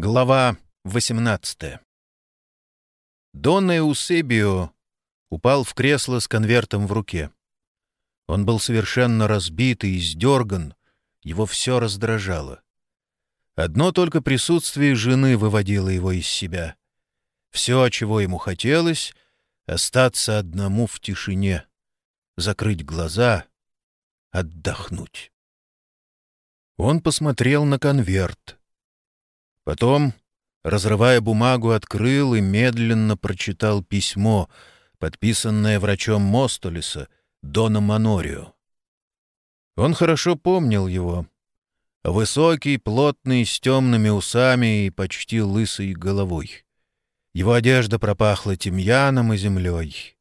Глава 18 Донна Эусебио упал в кресло с конвертом в руке. Он был совершенно разбит и издерган, его все раздражало. Одно только присутствие жены выводило его из себя. Все, чего ему хотелось — остаться одному в тишине, закрыть глаза, отдохнуть. Он посмотрел на конверт — Потом, разрывая бумагу, открыл и медленно прочитал письмо, подписанное врачом Мостолиса, Доном Манорио. Он хорошо помнил его. Высокий, плотный, с темными усами и почти лысой головой. Его одежда пропахла тимьяном и землей.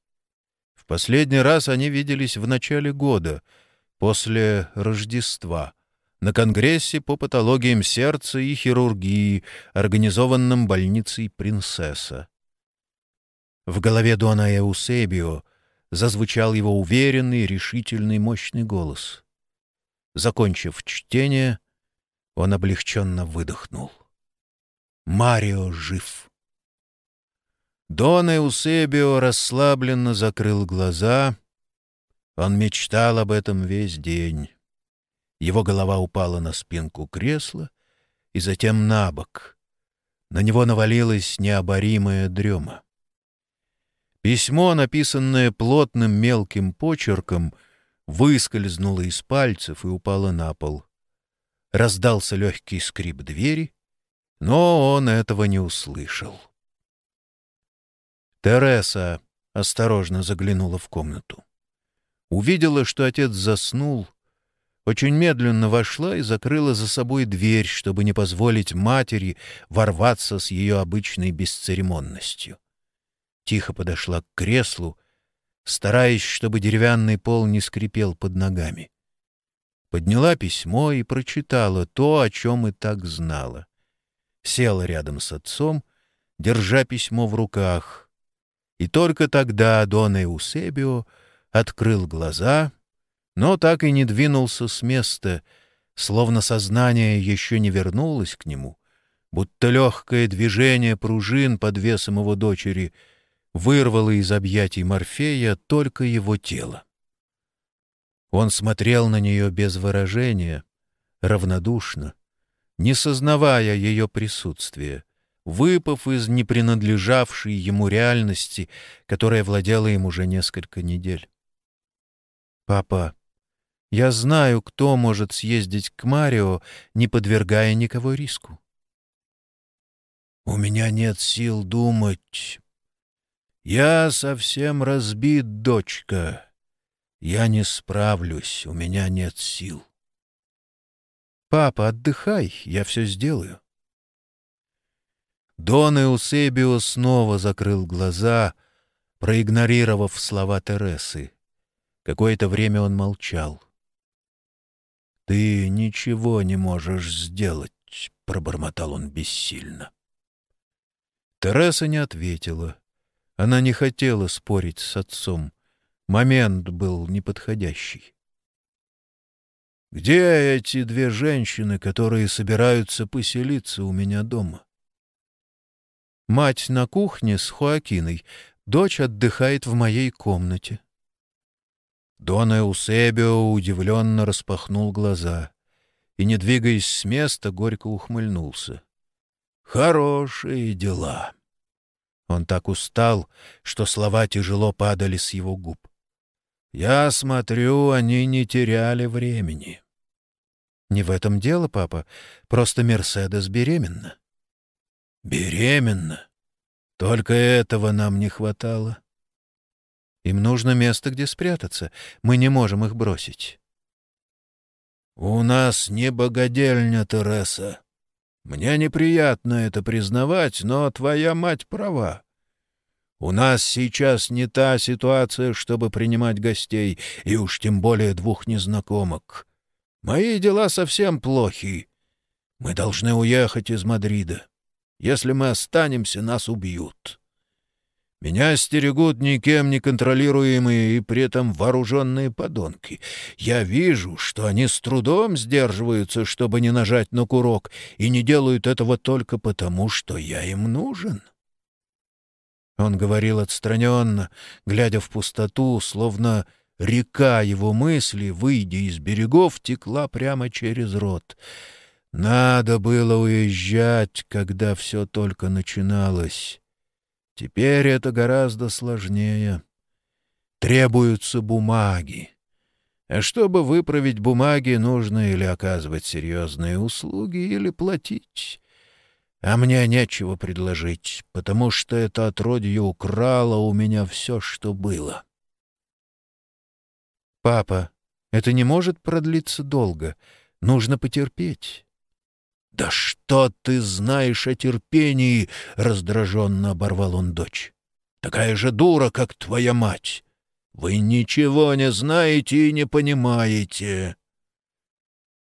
В последний раз они виделись в начале года, после Рождества — на Конгрессе по патологиям сердца и хирургии, организованном больницей «Принцесса». В голове Дона Эусебио зазвучал его уверенный, решительный, мощный голос. Закончив чтение, он облегченно выдохнул. «Марио жив!» Дон Эусебио расслабленно закрыл глаза. Он мечтал об этом весь день. Его голова упала на спинку кресла и затем на бок. На него навалилась необоримая дрема. Письмо, написанное плотным мелким почерком, выскользнуло из пальцев и упало на пол. Раздался легкий скрип двери, но он этого не услышал. Тереса осторожно заглянула в комнату. Увидела, что отец заснул, очень медленно вошла и закрыла за собой дверь, чтобы не позволить матери ворваться с ее обычной бесцеремонностью. Тихо подошла к креслу, стараясь, чтобы деревянный пол не скрипел под ногами. Подняла письмо и прочитала то, о чем и так знала. Села рядом с отцом, держа письмо в руках. И только тогда Дон Эусебио открыл глаза — но так и не двинулся с места, словно сознание еще не вернулось к нему, будто легкое движение пружин под весом его дочери вырвало из объятий Морфея только его тело. Он смотрел на нее без выражения, равнодушно, не сознавая ее присутствия, выпав из непринадлежавшей ему реальности, которая владела им уже несколько недель. «Папа», я знаю, кто может съездить к Марио, не подвергая никого риску. У меня нет сил думать. Я совсем разбит, дочка. Я не справлюсь, у меня нет сил. Папа, отдыхай, я все сделаю. Дон Эусебио снова закрыл глаза, проигнорировав слова Тересы. Какое-то время он молчал. «Ты ничего не можешь сделать», — пробормотал он бессильно. Тереса не ответила. Она не хотела спорить с отцом. Момент был неподходящий. «Где эти две женщины, которые собираются поселиться у меня дома?» «Мать на кухне с Хуакиной. Дочь отдыхает в моей комнате». Дон Эусебио удивленно распахнул глаза и, не двигаясь с места, горько ухмыльнулся. «Хорошие дела!» Он так устал, что слова тяжело падали с его губ. «Я смотрю, они не теряли времени». «Не в этом дело, папа. Просто Мерседес беременна». «Беременна? Только этого нам не хватало». Им нужно место, где спрятаться. Мы не можем их бросить. «У нас не богадельня, Тереса. Мне неприятно это признавать, но твоя мать права. У нас сейчас не та ситуация, чтобы принимать гостей, и уж тем более двух незнакомок. Мои дела совсем плохи. Мы должны уехать из Мадрида. Если мы останемся, нас убьют. Меня стерегут никем не контролируемые и при этом вооруженные подонки. Я вижу, что они с трудом сдерживаются, чтобы не нажать на курок, и не делают этого только потому, что я им нужен. Он говорил отстраненно, глядя в пустоту, словно река его мысли, выйдя из берегов, текла прямо через рот. Надо было уезжать, когда все только начиналось. Теперь это гораздо сложнее. Требуются бумаги. А чтобы выправить бумаги, нужно или оказывать серьезные услуги, или платить. А мне нечего предложить, потому что это отродье украло у меня все, что было. «Папа, это не может продлиться долго. Нужно потерпеть». «Да что ты знаешь о терпении?» — раздраженно оборвал он дочь. «Такая же дура, как твоя мать. Вы ничего не знаете и не понимаете».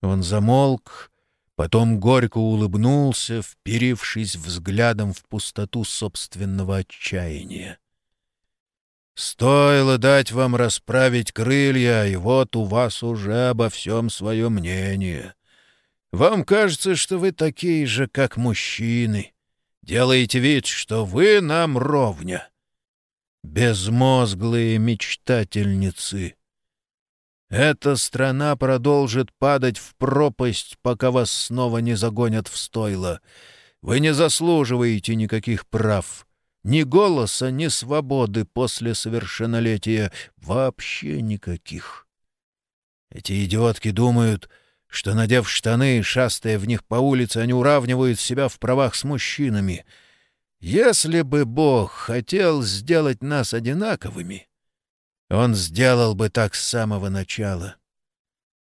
Он замолк, потом горько улыбнулся, вперившись взглядом в пустоту собственного отчаяния. «Стоило дать вам расправить крылья, и вот у вас уже обо всем свое мнение». Вам кажется, что вы такие же, как мужчины. Делаете вид, что вы нам ровня. Безмозглые мечтательницы. Эта страна продолжит падать в пропасть, пока вас снова не загонят в стойло. Вы не заслуживаете никаких прав. Ни голоса, ни свободы после совершеннолетия. Вообще никаких. Эти идиотки думают что, надев штаны, шастая в них по улице, они уравнивают себя в правах с мужчинами. Если бы Бог хотел сделать нас одинаковыми, Он сделал бы так с самого начала.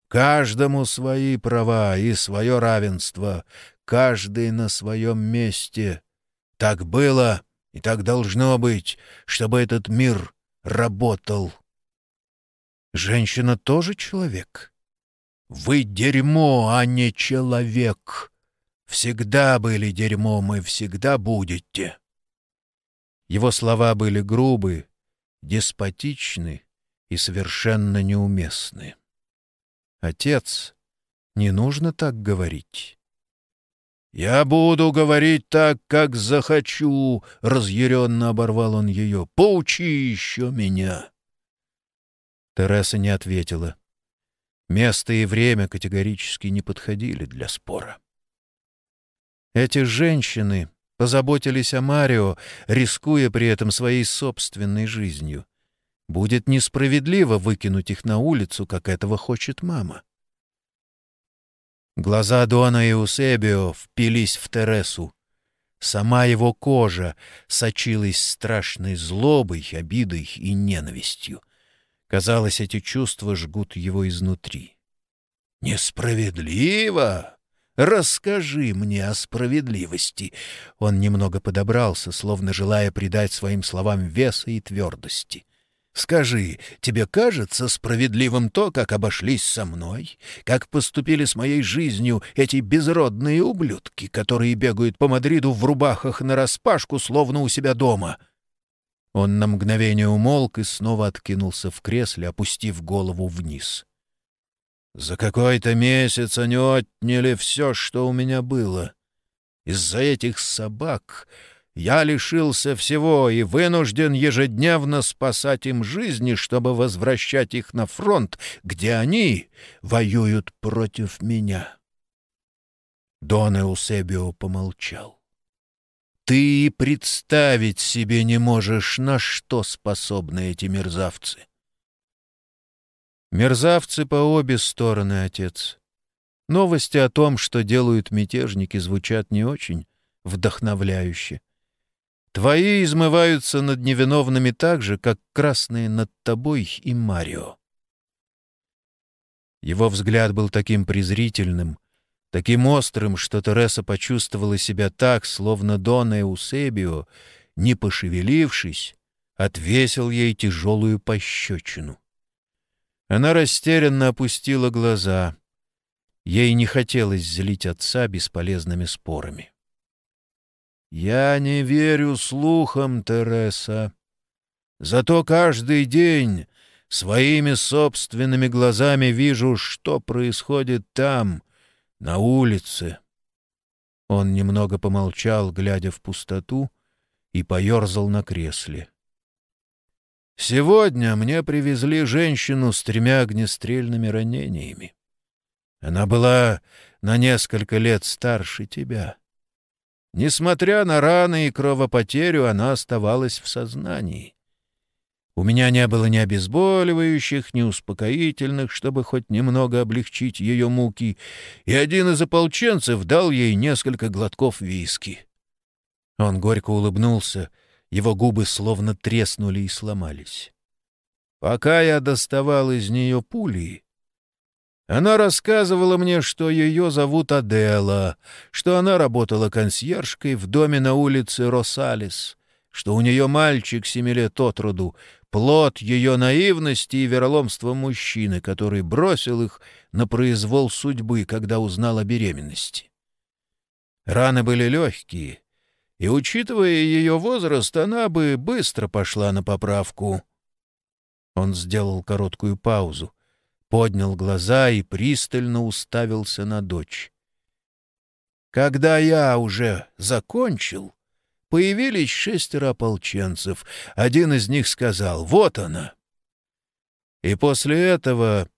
Каждому свои права и свое равенство, каждый на своем месте. Так было и так должно быть, чтобы этот мир работал. Женщина тоже человек? Вы дерьмо, а не человек. Всегда были дерьмом и всегда будете. Его слова были грубы, деспотичны и совершенно неуместны. Отец, не нужно так говорить. «Я буду говорить так, как захочу», — разъяренно оборвал он ее. «Поучи еще меня». Тереса не ответила. Место и время категорически не подходили для спора. Эти женщины позаботились о Марио, рискуя при этом своей собственной жизнью. Будет несправедливо выкинуть их на улицу, как этого хочет мама. Глаза Дона и Усебио впились в Тересу. Сама его кожа сочилась страшной злобой, обидой и ненавистью — Казалось, эти чувства жгут его изнутри. «Несправедливо? Расскажи мне о справедливости!» Он немного подобрался, словно желая придать своим словам веса и твердости. «Скажи, тебе кажется справедливым то, как обошлись со мной, как поступили с моей жизнью эти безродные ублюдки, которые бегают по Мадриду в рубахах нараспашку, словно у себя дома?» Он на мгновение умолк и снова откинулся в кресле, опустив голову вниз. «За какой-то месяц они отняли все, что у меня было. Из-за этих собак я лишился всего и вынужден ежедневно спасать им жизни, чтобы возвращать их на фронт, где они воюют против меня». Дон Эусебио помолчал. Ты представить себе не можешь, на что способны эти мерзавцы. Мерзавцы по обе стороны, отец. Новости о том, что делают мятежники, звучат не очень вдохновляюще. Твои измываются над невиновными так же, как красные над тобой и Марио. Его взгляд был таким презрительным, таким острым, что Тереса почувствовала себя так, словно Дона Эусебио, не пошевелившись, отвесил ей тяжелую пощечину. Она растерянно опустила глаза. Ей не хотелось злить отца бесполезными спорами. «Я не верю слухам, Тереса. Зато каждый день своими собственными глазами вижу, что происходит там, на улице». Он немного помолчал, глядя в пустоту, и поерзал на кресле. «Сегодня мне привезли женщину с тремя огнестрельными ранениями. Она была на несколько лет старше тебя. Несмотря на раны и кровопотерю, она оставалась в сознании. У меня не было ни обезболивающих, ни успокоительных, чтобы хоть немного облегчить ее муки, и один из ополченцев дал ей несколько глотков виски. Он горько улыбнулся, его губы словно треснули и сломались. Пока я доставал из нее пули, она рассказывала мне, что ее зовут Адела, что она работала консьержкой в доме на улице Росалис, что у нее мальчик семи лет от роду, плод ее наивности и вероломства мужчины, который бросил их на произвол судьбы, когда узнал о беременности. Раны были легкие, и, учитывая ее возраст, она бы быстро пошла на поправку. Он сделал короткую паузу поднял глаза и пристально уставился на дочь. Когда я уже закончил, появились шестеро ополченцев. Один из них сказал «Вот она». И после этого,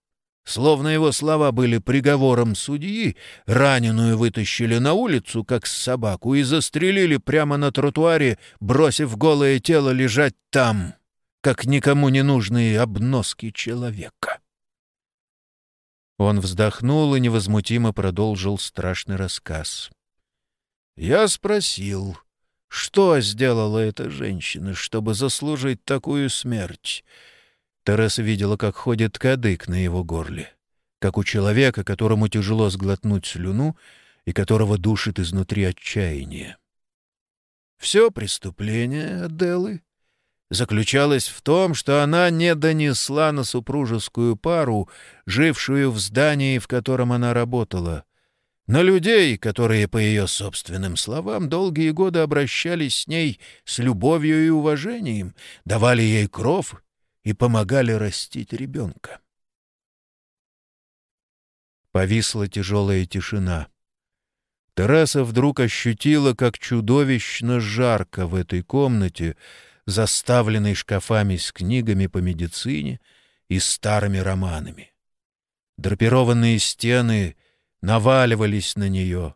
словно его слова были приговором судьи, раненую вытащили на улицу, как собаку, и застрелили прямо на тротуаре, бросив голое тело лежать там, как никому не нужные обноски человека. Он вздохнул и невозмутимо продолжил страшный рассказ. «Я спросил, что сделала эта женщина, чтобы заслужить такую смерть?» Тереса видела, как ходит кадык на его горле, как у человека, которому тяжело сглотнуть слюну и которого душит изнутри отчаяние. «Все преступление Аделы заключалась в том, что она не донесла на супружескую пару, жившую в здании, в котором она работала, на людей, которые, по ее собственным словам, долгие годы обращались с ней с любовью и уважением, давали ей кров и помогали растить ребенка. Повисла тяжелая тишина. Тераса вдруг ощутила, как чудовищно жарко в этой комнате, заставленный шкафами с книгами по медицине и старыми романами. Драпированные стены наваливались на нее,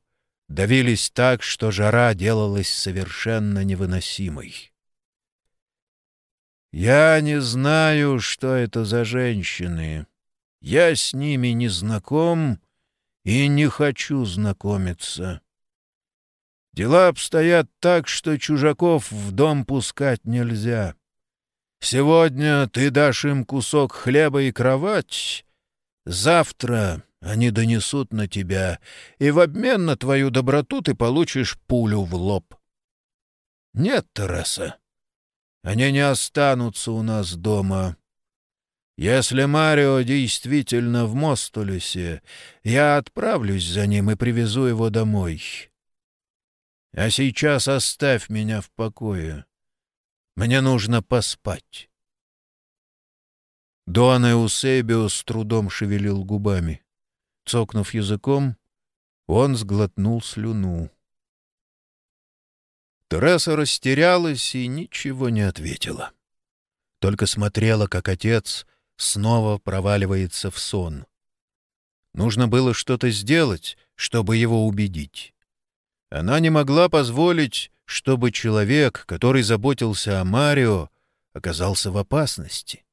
давились так, что жара делалась совершенно невыносимой. «Я не знаю, что это за женщины. Я с ними не знаком и не хочу знакомиться. Дела обстоят так, что чужаков в дом пускать нельзя. Сегодня ты дашь им кусок хлеба и кровать, завтра они донесут на тебя, и в обмен на твою доброту ты получишь пулю в лоб. Нет, Тереса, они не останутся у нас дома. Если Марио действительно в Мостолесе, я отправлюсь за ним и привезу его домой. А сейчас оставь меня в покое. Мне нужно поспать. Дон Эусебио с трудом шевелил губами. Цокнув языком, он сглотнул слюну. Тереса растерялась и ничего не ответила. Только смотрела, как отец снова проваливается в сон. Нужно было что-то сделать, чтобы его убедить. Она не могла позволить, чтобы человек, который заботился о Марио, оказался в опасности,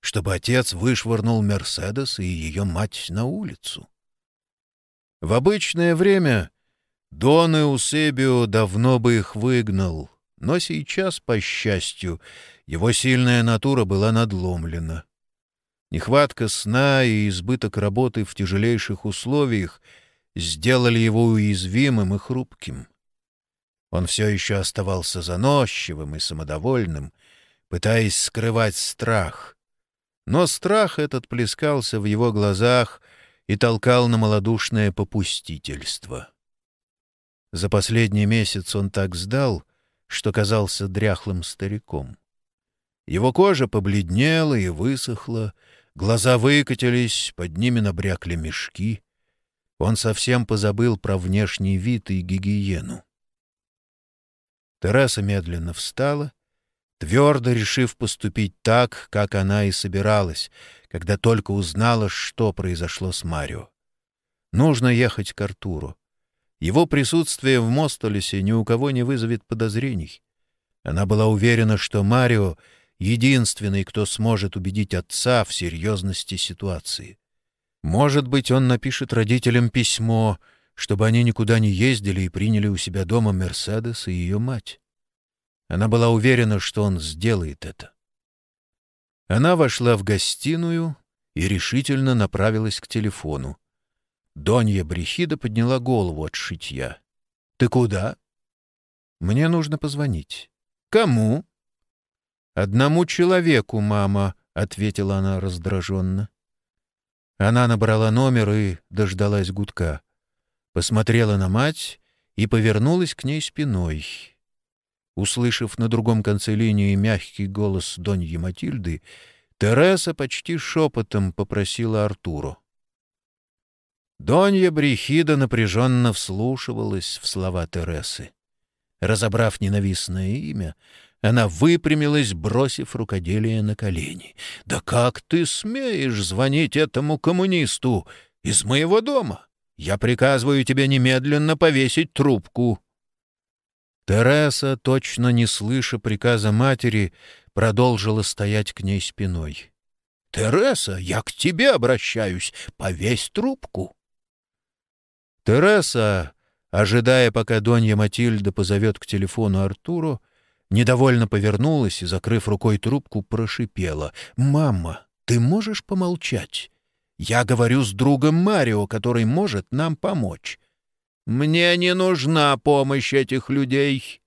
чтобы отец вышвырнул Мерседес и ее мать на улицу. В обычное время Дон Эусебио давно бы их выгнал, но сейчас, по счастью, его сильная натура была надломлена. Нехватка сна и избыток работы в тяжелейших условиях — сделали его уязвимым и хрупким. Он все еще оставался заносчивым и самодовольным, пытаясь скрывать страх. Но страх этот плескался в его глазах и толкал на малодушное попустительство. За последний месяц он так сдал, что казался дряхлым стариком. Его кожа побледнела и высохла, глаза выкатились, под ними набрякли мешки. Он совсем позабыл про внешний вид и гигиену. Терesa медленно встала, твердо решив поступить так, как она и собиралась, когда только узнала, что произошло с Марио. Нужно ехать к Артуру. Его присутствие в Мостолесе ни у кого не вызовет подозрений. Она была уверена, что Марио — единственный, кто сможет убедить отца в серьезности ситуации. Может быть, он напишет родителям письмо, чтобы они никуда не ездили и приняли у себя дома Мерседес и ее мать. Она была уверена, что он сделает это. Она вошла в гостиную и решительно направилась к телефону. Донья Брехида подняла голову от шитья. — Ты куда? — Мне нужно позвонить. — Кому? — Одному человеку, мама, — ответила она раздраженно. Она набрала номер и дождалась гудка. Посмотрела на мать и повернулась к ней спиной. Услышав на другом конце линии мягкий голос Доньи Матильды, Тереса почти шепотом попросила Артуру. Донья Брехида напряженно вслушивалась в слова Тересы. Разобрав ненавистное имя, она выпрямилась, бросив рукоделие на колени. «Да как ты смеешь звонить этому коммунисту из моего дома? Я приказываю тебе немедленно повесить трубку». Тереса, точно не слыша приказа матери, продолжила стоять к ней спиной. «Тереса, я к тебе обращаюсь. Повесь трубку». Тереса, ожидая, пока Донья Матильда позовет к телефону Артуру, Недовольно повернулась и, закрыв рукой трубку, прошипела. «Мама, ты можешь помолчать? Я говорю с другом Марио, который может нам помочь. Мне не нужна помощь этих людей».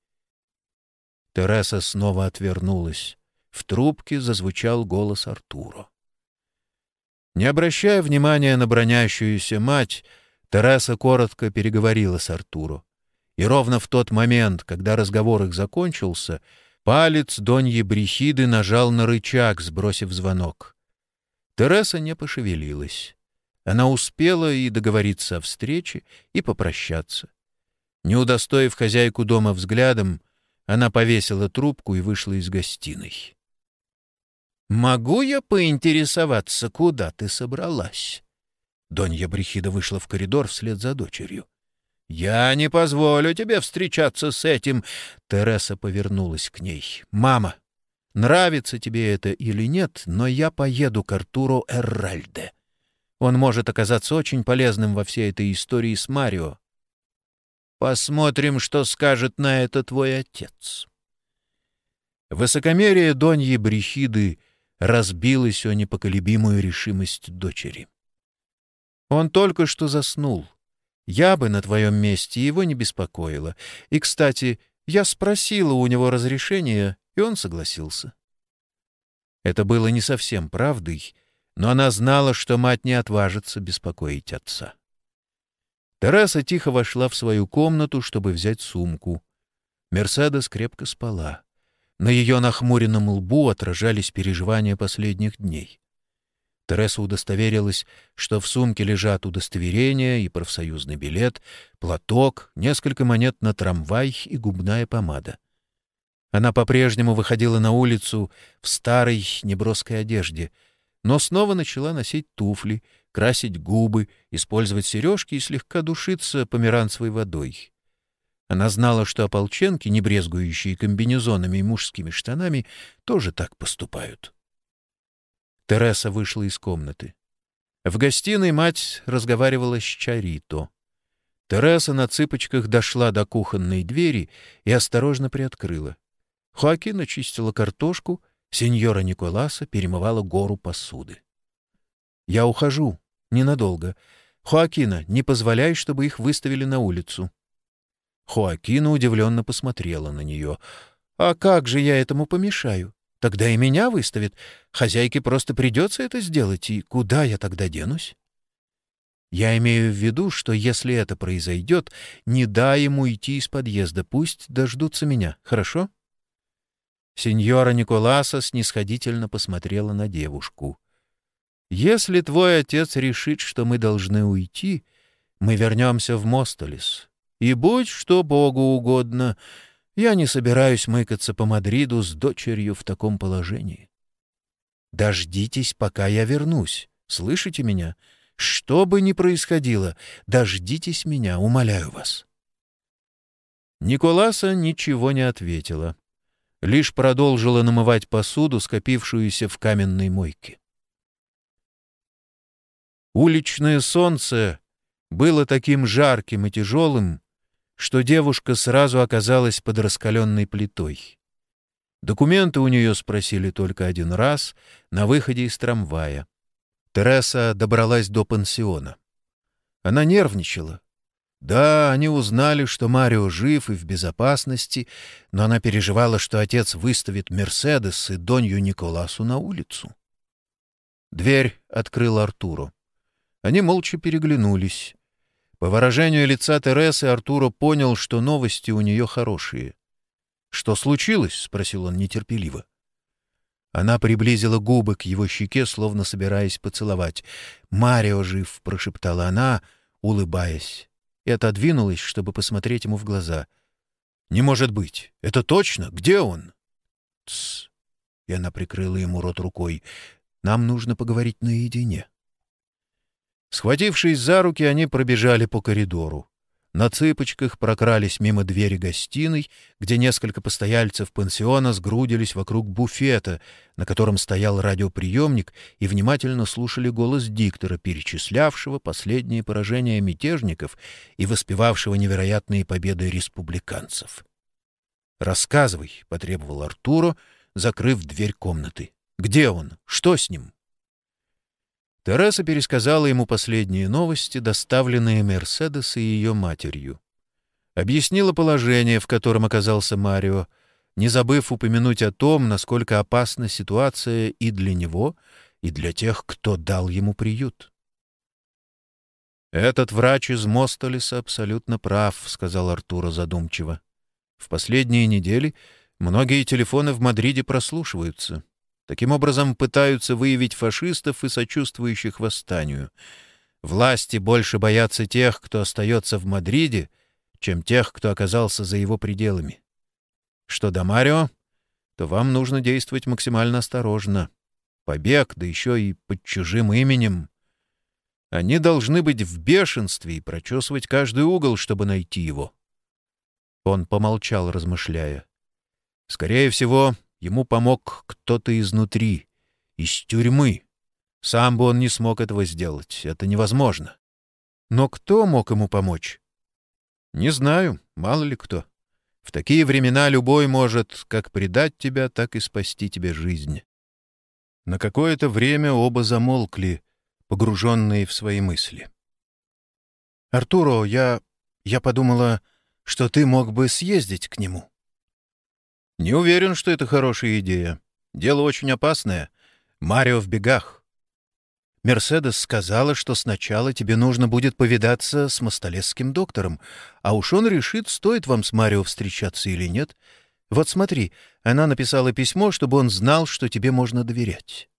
Тереса снова отвернулась. В трубке зазвучал голос Артуро. Не обращая внимания на бронящуюся мать, Тереса коротко переговорила с Артуро. И ровно в тот момент, когда разговор их закончился, палец Доньи Брехиды нажал на рычаг, сбросив звонок. Тереса не пошевелилась. Она успела и договориться о встрече, и попрощаться. Не удостоив хозяйку дома взглядом, она повесила трубку и вышла из гостиной. «Могу я поинтересоваться, куда ты собралась?» Донья Брехида вышла в коридор вслед за дочерью. «Я не позволю тебе встречаться с этим!» Тереса повернулась к ней. «Мама, нравится тебе это или нет, но я поеду к Артуру Эрральде. Он может оказаться очень полезным во всей этой истории с Марио. Посмотрим, что скажет на это твой отец». Высокомерие Доньи Брехиды разбилось о непоколебимую решимость дочери. Он только что заснул. Я бы на твоем месте его не беспокоила. И, кстати, я спросила у него разрешения, и он согласился. Это было не совсем правдой, но она знала, что мать не отважится беспокоить отца. Тераса тихо вошла в свою комнату, чтобы взять сумку. Мерседес крепко спала. На ее нахмуренном лбу отражались переживания последних дней. Тереса удостоверилась, что в сумке лежат удостоверение и профсоюзный билет, платок, несколько монет на трамвай и губная помада. Она по-прежнему выходила на улицу в старой неброской одежде, но снова начала носить туфли, красить губы, использовать сережки и слегка душиться померанцевой водой. Она знала, что ополченки, не брезгующие комбинезонами и мужскими штанами, тоже так поступают. Тереса вышла из комнаты. В гостиной мать разговаривала с Чарито. Тереса на цыпочках дошла до кухонной двери и осторожно приоткрыла. Хоакин очистила картошку, сеньора Николаса перемывала гору посуды. «Я ухожу. Ненадолго. Хоакина, не позволяй, чтобы их выставили на улицу». Хоакина удивленно посмотрела на нее. «А как же я этому помешаю? Тогда и меня выставят. Хозяйке просто придется это сделать, и куда я тогда денусь? Я имею в виду, что если это произойдет, не дай ему идти из подъезда, пусть дождутся меня, хорошо?» Сеньора Николаса снисходительно посмотрела на девушку. «Если твой отец решит, что мы должны уйти, мы вернемся в Мостолес. И будь что Богу угодно, я не собираюсь мыкаться по Мадриду с дочерью в таком положении. Дождитесь, пока я вернусь. Слышите меня? Что бы ни происходило, дождитесь меня, умоляю вас. Николаса ничего не ответила. Лишь продолжила намывать посуду, скопившуюся в каменной мойке. Уличное солнце было таким жарким и тяжелым, что девушка сразу оказалась под раскаленной плитой. Документы у нее спросили только один раз на выходе из трамвая. Тереса добралась до пансиона. Она нервничала. Да, они узнали, что Марио жив и в безопасности, но она переживала, что отец выставит Мерседес и Донью Николасу на улицу. Дверь открыл Артуру. Они молча переглянулись. По выражению лица Тересы Артуро понял, что новости у нее хорошие. «Что случилось?» — спросил он нетерпеливо. Она приблизила губы к его щеке, словно собираясь поцеловать. «Марио жив!» — прошептала она, улыбаясь, и отодвинулась, чтобы посмотреть ему в глаза. «Не может быть! Это точно? Где он?» «Тссс!» — и она прикрыла ему рот рукой. «Нам нужно поговорить наедине». Схватившись за руки, они пробежали по коридору. На цыпочках прокрались мимо двери гостиной, где несколько постояльцев пансиона сгрудились вокруг буфета, на котором стоял радиоприемник, и внимательно слушали голос диктора, перечислявшего последние поражения мятежников и воспевавшего невероятные победы республиканцев. «Рассказывай», — потребовал Артуро, закрыв дверь комнаты. «Где он? Что с ним?» Тереса пересказала ему последние новости, доставленные Мерседес и ее матерью. Объяснила положение, в котором оказался Марио, не забыв упомянуть о том, насколько опасна ситуация и для него, и для тех, кто дал ему приют. «Этот врач из Мостолеса абсолютно прав», — сказал Артура задумчиво. «В последние недели многие телефоны в Мадриде прослушиваются. Таким образом, пытаются выявить фашистов и сочувствующих восстанию. Власти больше боятся тех, кто остается в Мадриде, чем тех, кто оказался за его пределами. Что до Марио, то вам нужно действовать максимально осторожно. Побег, да еще и под чужим именем. Они должны быть в бешенстве и прочесывать каждый угол, чтобы найти его. Он помолчал, размышляя. Скорее всего, Ему помог кто-то изнутри, из тюрьмы. Сам бы он не смог этого сделать, это невозможно. Но кто мог ему помочь? Не знаю, мало ли кто. В такие времена любой может как предать тебя, так и спасти тебе жизнь. На какое-то время оба замолкли, погруженные в свои мысли. «Артуро, я... я подумала, что ты мог бы съездить к нему». «Не уверен, что это хорошая идея. Дело очень опасное. Марио в бегах». «Мерседес сказала, что сначала тебе нужно будет повидаться с мостолесским доктором, а уж он решит, стоит вам с Марио встречаться или нет. Вот смотри, она написала письмо, чтобы он знал, что тебе можно доверять».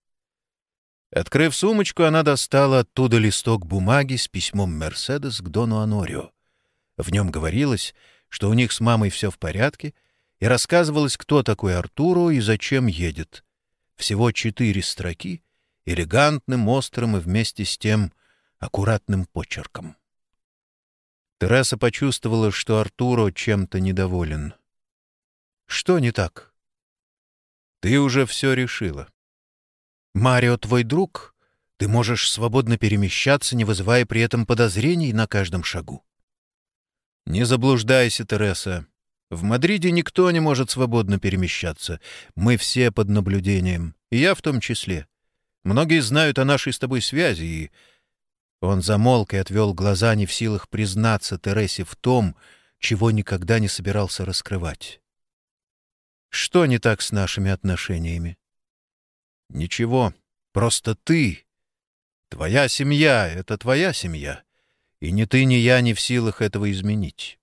Открыв сумочку, она достала оттуда листок бумаги с письмом Мерседес к Дону Анорио. В нем говорилось, что у них с мамой все в порядке — и рассказывалось, кто такой Артуру и зачем едет. Всего четыре строки, элегантным, острым и вместе с тем аккуратным почерком. Тереса почувствовала, что Артуро чем-то недоволен. «Что не так?» «Ты уже все решила. Марио твой друг. Ты можешь свободно перемещаться, не вызывая при этом подозрений на каждом шагу». «Не заблуждайся, Тереса. В Мадриде никто не может свободно перемещаться. Мы все под наблюдением, я в том числе. Многие знают о нашей с тобой связи, и...» Он замолк и отвел глаза, не в силах признаться Тересе в том, чего никогда не собирался раскрывать. «Что не так с нашими отношениями?» «Ничего, просто ты. Твоя семья — это твоя семья, и ни ты, ни я не в силах этого изменить.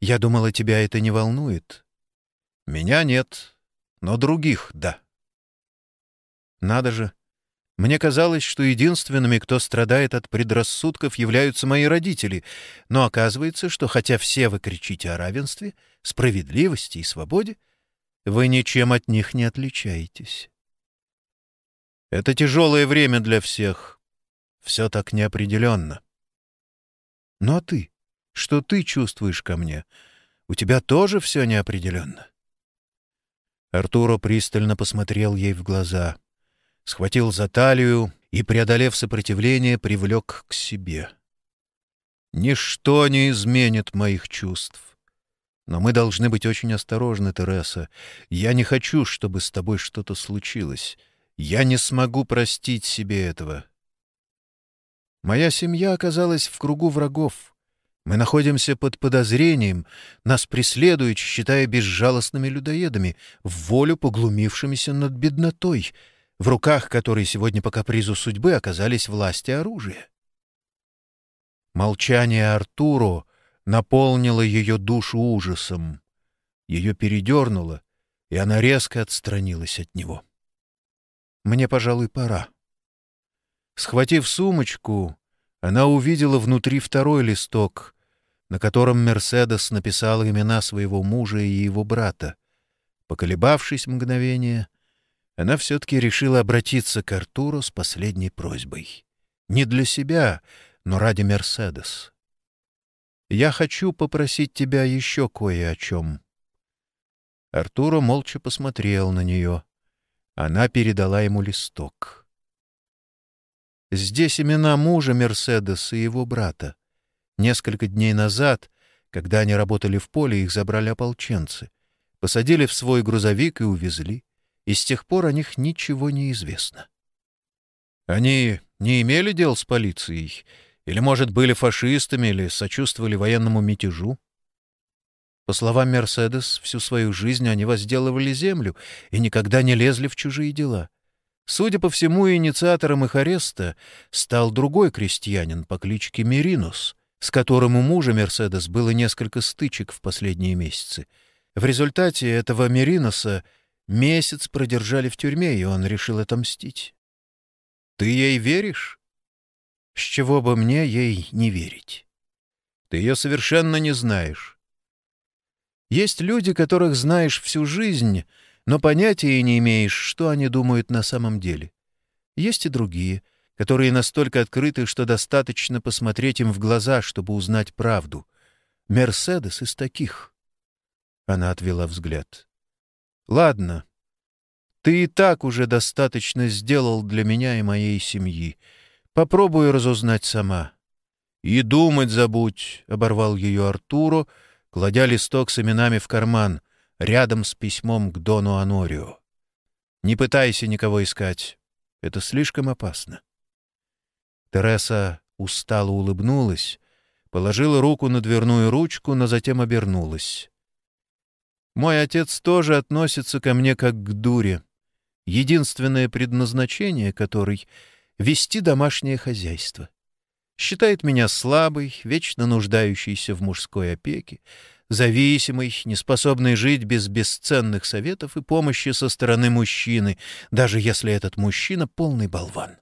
Я думала, тебя это не волнует. Меня нет, но других — да. Надо же. Мне казалось, что единственными, кто страдает от предрассудков, являются мои родители, но оказывается, что хотя все вы кричите о равенстве, справедливости и свободе, вы ничем от них не отличаетесь. Это тяжелое время для всех. Все так неопределенно. Ну а ты? Что ты чувствуешь ко мне? У тебя тоже все неопределенно. Артуро пристально посмотрел ей в глаза, схватил за талию и, преодолев сопротивление, привлек к себе. «Ничто не изменит моих чувств. Но мы должны быть очень осторожны, Тереса. Я не хочу, чтобы с тобой что-то случилось. Я не смогу простить себе этого. Моя семья оказалась в кругу врагов. Мы находимся под подозрением, нас преследуют, считая безжалостными людоедами, в волю поглумившимися над беднотой, в руках которой сегодня по капризу судьбы оказались власти оружия. Молчание Артуру наполнило ее душу ужасом. Ее передернуло, и она резко отстранилась от него. Мне, пожалуй, пора. Схватив сумочку, она увидела внутри второй листок, на котором Мерседес написала имена своего мужа и его брата. Поколебавшись мгновение, она все-таки решила обратиться к Артуру с последней просьбой. Не для себя, но ради Мерседес. «Я хочу попросить тебя еще кое о чем». Артуро молча посмотрел на нее. Она передала ему листок. Здесь имена мужа Мерседеса и его брата. Несколько дней назад, когда они работали в поле, их забрали ополченцы. Посадили в свой грузовик и увезли. И с тех пор о них ничего не известно. Они не имели дел с полицией? Или, может, были фашистами или сочувствовали военному мятежу? По словам Мерседес, всю свою жизнь они возделывали землю и никогда не лезли в чужие дела. Судя по всему, инициатором их ареста стал другой крестьянин по кличке Меринус, с которым у мужа Мерседес было несколько стычек в последние месяцы. В результате этого Меринуса месяц продержали в тюрьме, и он решил отомстить. «Ты ей веришь?» «С чего бы мне ей не верить?» «Ты ее совершенно не знаешь». Есть люди, которых знаешь всю жизнь, но понятия не имеешь, что они думают на самом деле. Есть и другие, которые настолько открыты, что достаточно посмотреть им в глаза, чтобы узнать правду. Мерседес из таких. Она отвела взгляд. «Ладно. Ты и так уже достаточно сделал для меня и моей семьи. Попробую разузнать сама». «И думать забудь», — оборвал ее Артуро, — кладя листок с именами в карман, рядом с письмом к Дону Анорию. «Не пытайся никого искать. Это слишком опасно». Тереса устало улыбнулась, положила руку на дверную ручку, но затем обернулась. «Мой отец тоже относится ко мне как к дуре, единственное предназначение которой — вести домашнее хозяйство считает меня слабой, вечно нуждающейся в мужской опеке, зависимой, неспособной жить без бесценных советов и помощи со стороны мужчины, даже если этот мужчина — полный болван.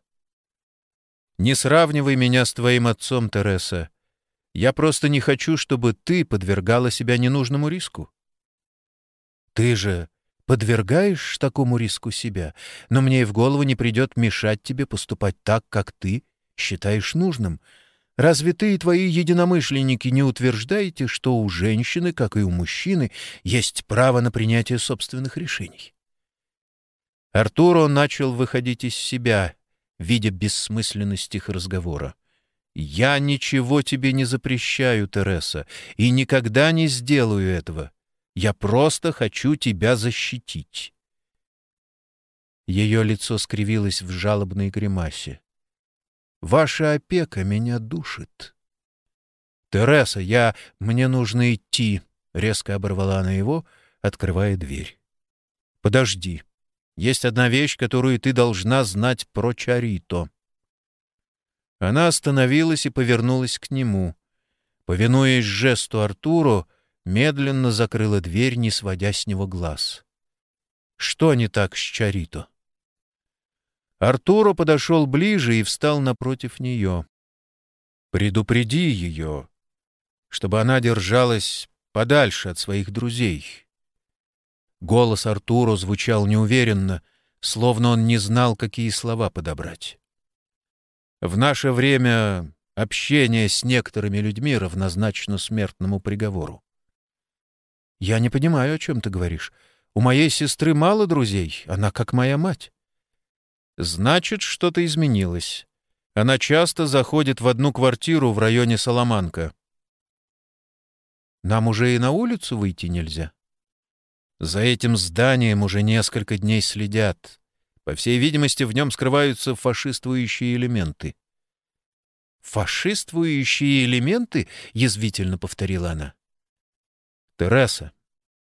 Не сравнивай меня с твоим отцом, Тереса. Я просто не хочу, чтобы ты подвергала себя ненужному риску. Ты же подвергаешь такому риску себя, но мне и в голову не придет мешать тебе поступать так, как ты считаешь нужным. Разве ты и твои единомышленники не утверждаете, что у женщины, как и у мужчины, есть право на принятие собственных решений? Артуро начал выходить из себя, видя бессмысленность их разговора. «Я ничего тебе не запрещаю, Тереса, и никогда не сделаю этого. Я просто хочу тебя защитить». Ее лицо скривилось в жалобной гримасе. Ваша опека меня душит. «Тереса, я... Мне нужно идти», — резко оборвала она его, открывая дверь. «Подожди. Есть одна вещь, которую ты должна знать про Чарито». Она остановилась и повернулась к нему. Повинуясь жесту Артуру, медленно закрыла дверь, не сводя с него глаз. Что не так с Чарито? Артуро подошел ближе и встал напротив нее. «Предупреди ее, чтобы она держалась подальше от своих друзей». Голос Артуро звучал неуверенно, словно он не знал, какие слова подобрать. В наше время общение с некоторыми людьми равнозначно смертному приговору. «Я не понимаю, о чем ты говоришь. У моей сестры мало друзей, она как моя мать». «Значит, что-то изменилось. Она часто заходит в одну квартиру в районе Соломанка». «Нам уже и на улицу выйти нельзя». «За этим зданием уже несколько дней следят. По всей видимости, в нем скрываются фашистующие элементы». «Фашистующие элементы?» — язвительно повторила она. «Тереса,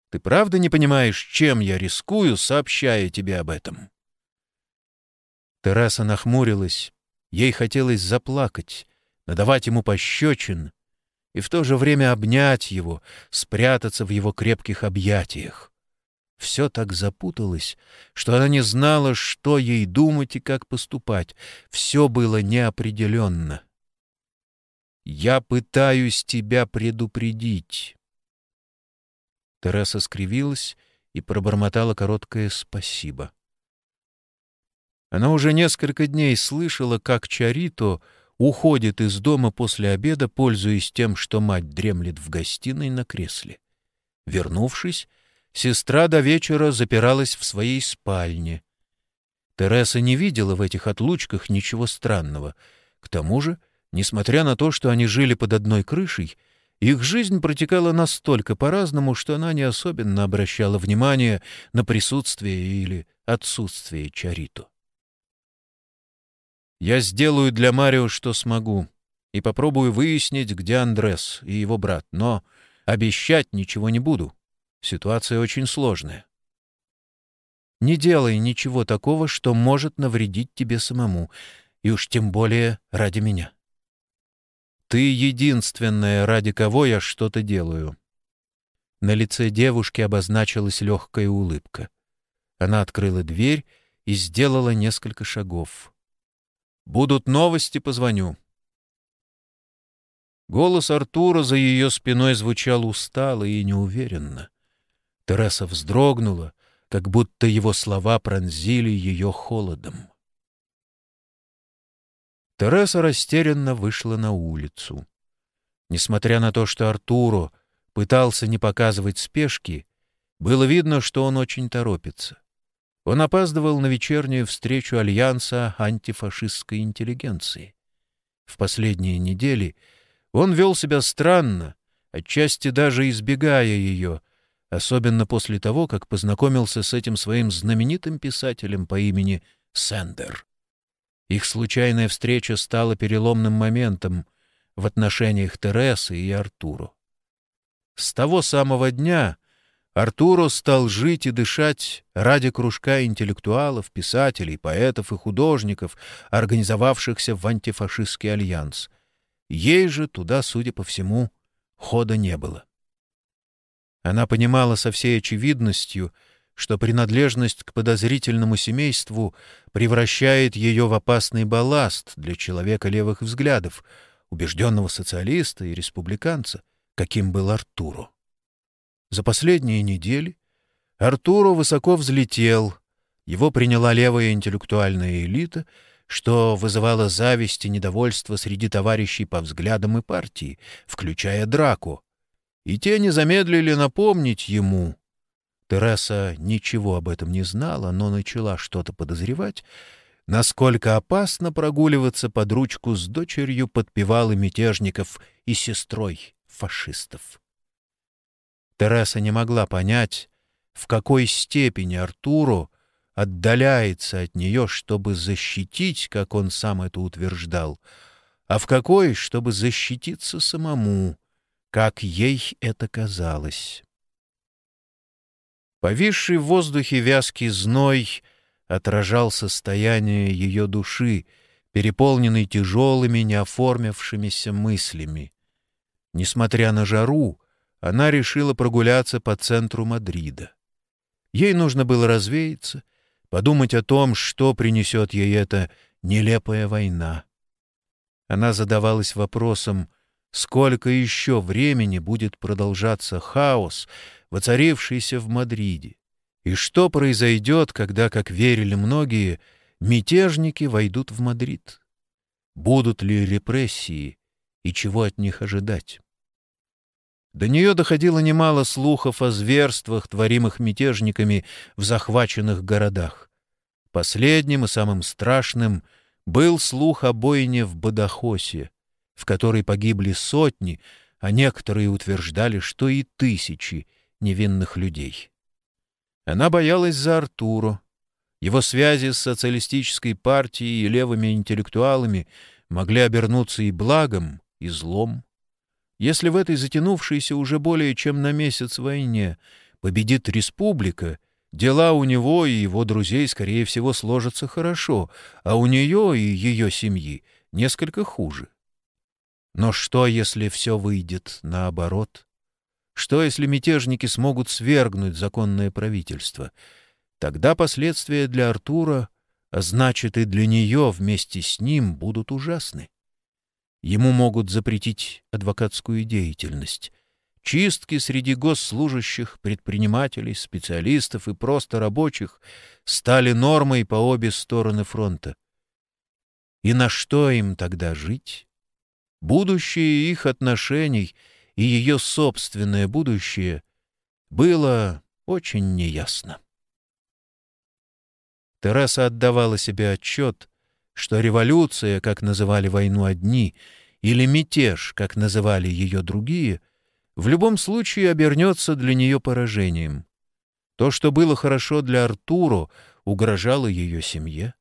ты правда не понимаешь, чем я рискую, сообщая тебе об этом?» Тереса нахмурилась. Ей хотелось заплакать, надавать ему пощечин и в то же время обнять его, спрятаться в его крепких объятиях. Все так запуталось, что она не знала, что ей думать и как поступать. Все было неопределенно. «Я пытаюсь тебя предупредить». Тереса скривилась и пробормотала короткое «спасибо». Она уже несколько дней слышала, как Чарито уходит из дома после обеда, пользуясь тем, что мать дремлет в гостиной на кресле. Вернувшись, Сестра до вечера запиралась в своей спальне. Тереса не видела в этих отлучках ничего странного. К тому же, несмотря на то, что они жили под одной крышей, их жизнь протекала настолько по-разному, что она не особенно обращала внимание на присутствие или отсутствие Чарито. «Я сделаю для Марио, что смогу, и попробую выяснить, где Андрес и его брат, но обещать ничего не буду», Ситуация очень сложная. Не делай ничего такого, что может навредить тебе самому, и уж тем более ради меня. Ты единственная, ради кого я что-то делаю. На лице девушки обозначилась легкая улыбка. Она открыла дверь и сделала несколько шагов. «Будут новости, позвоню». Голос Артура за ее спиной звучал устало и неуверенно. Тереса вздрогнула, как будто его слова пронзили ее холодом. Тереса растерянно вышла на улицу. Несмотря на то, что Артуро пытался не показывать спешки, было видно, что он очень торопится. Он опаздывал на вечернюю встречу Альянса антифашистской интеллигенции. В последние недели он вел себя странно, отчасти даже избегая ее, особенно после того, как познакомился с этим своим знаменитым писателем по имени Сендер. Их случайная встреча стала переломным моментом в отношениях Тересы и Артуру. С того самого дня Артуро стал жить и дышать ради кружка интеллектуалов, писателей, поэтов и художников, организовавшихся в антифашистский альянс. Ей же туда, судя по всему, хода не было. Она понимала со всей очевидностью, что принадлежность к подозрительному семейству превращает ее в опасный балласт для человека левых взглядов, убежденного социалиста и республиканца, каким был Артуро. За последние недели Артуро высоко взлетел, его приняла левая интеллектуальная элита, что вызывало зависть и недовольство среди товарищей по взглядам и партии, включая Драку, и те не замедлили напомнить ему. Тереса ничего об этом не знала, но начала что-то подозревать, насколько опасно прогуливаться под ручку с дочерью подпевалы мятежников и сестрой фашистов. Тереса не могла понять, в какой степени Артуру отдаляется от нее, чтобы защитить, как он сам это утверждал, а в какой, чтобы защититься самому, как ей это казалось. Повисший в воздухе вязкий зной отражал состояние ее души, переполненный тяжелыми, неоформившимися мыслями. Несмотря на жару, она решила прогуляться по центру Мадрида. Ей нужно было развеяться, подумать о том, что принесет ей эта нелепая война. Она задавалась вопросом, сколько еще времени будет продолжаться хаос, воцарившийся в Мадриде, и что произойдет, когда, как верили многие, мятежники войдут в Мадрид. Будут ли репрессии и чего от них ожидать? До нее доходило немало слухов о зверствах, творимых мятежниками в захваченных городах. Последним и самым страшным был слух о бойне в Бадахосе, в которой погибли сотни, а некоторые утверждали, что и тысячи невинных людей. Она боялась за Артуру. Его связи с социалистической партией и левыми интеллектуалами могли обернуться и благом, и злом. Если в этой затянувшейся уже более чем на месяц войне победит республика, дела у него и его друзей, скорее всего, сложатся хорошо, а у нее и ее семьи несколько хуже. Но что, если все выйдет наоборот? Что, если мятежники смогут свергнуть законное правительство? Тогда последствия для Артура, а значит и для нее вместе с ним, будут ужасны. Ему могут запретить адвокатскую деятельность. Чистки среди госслужащих, предпринимателей, специалистов и просто рабочих стали нормой по обе стороны фронта. И на что им тогда жить? Будущее их отношений и ее собственное будущее было очень неясно. Терesa отдавала себе отчет, что революция, как называли войну одни, или мятеж, как называли ее другие, в любом случае обернется для нее поражением. То, что было хорошо для Артуру, угрожало ее семье.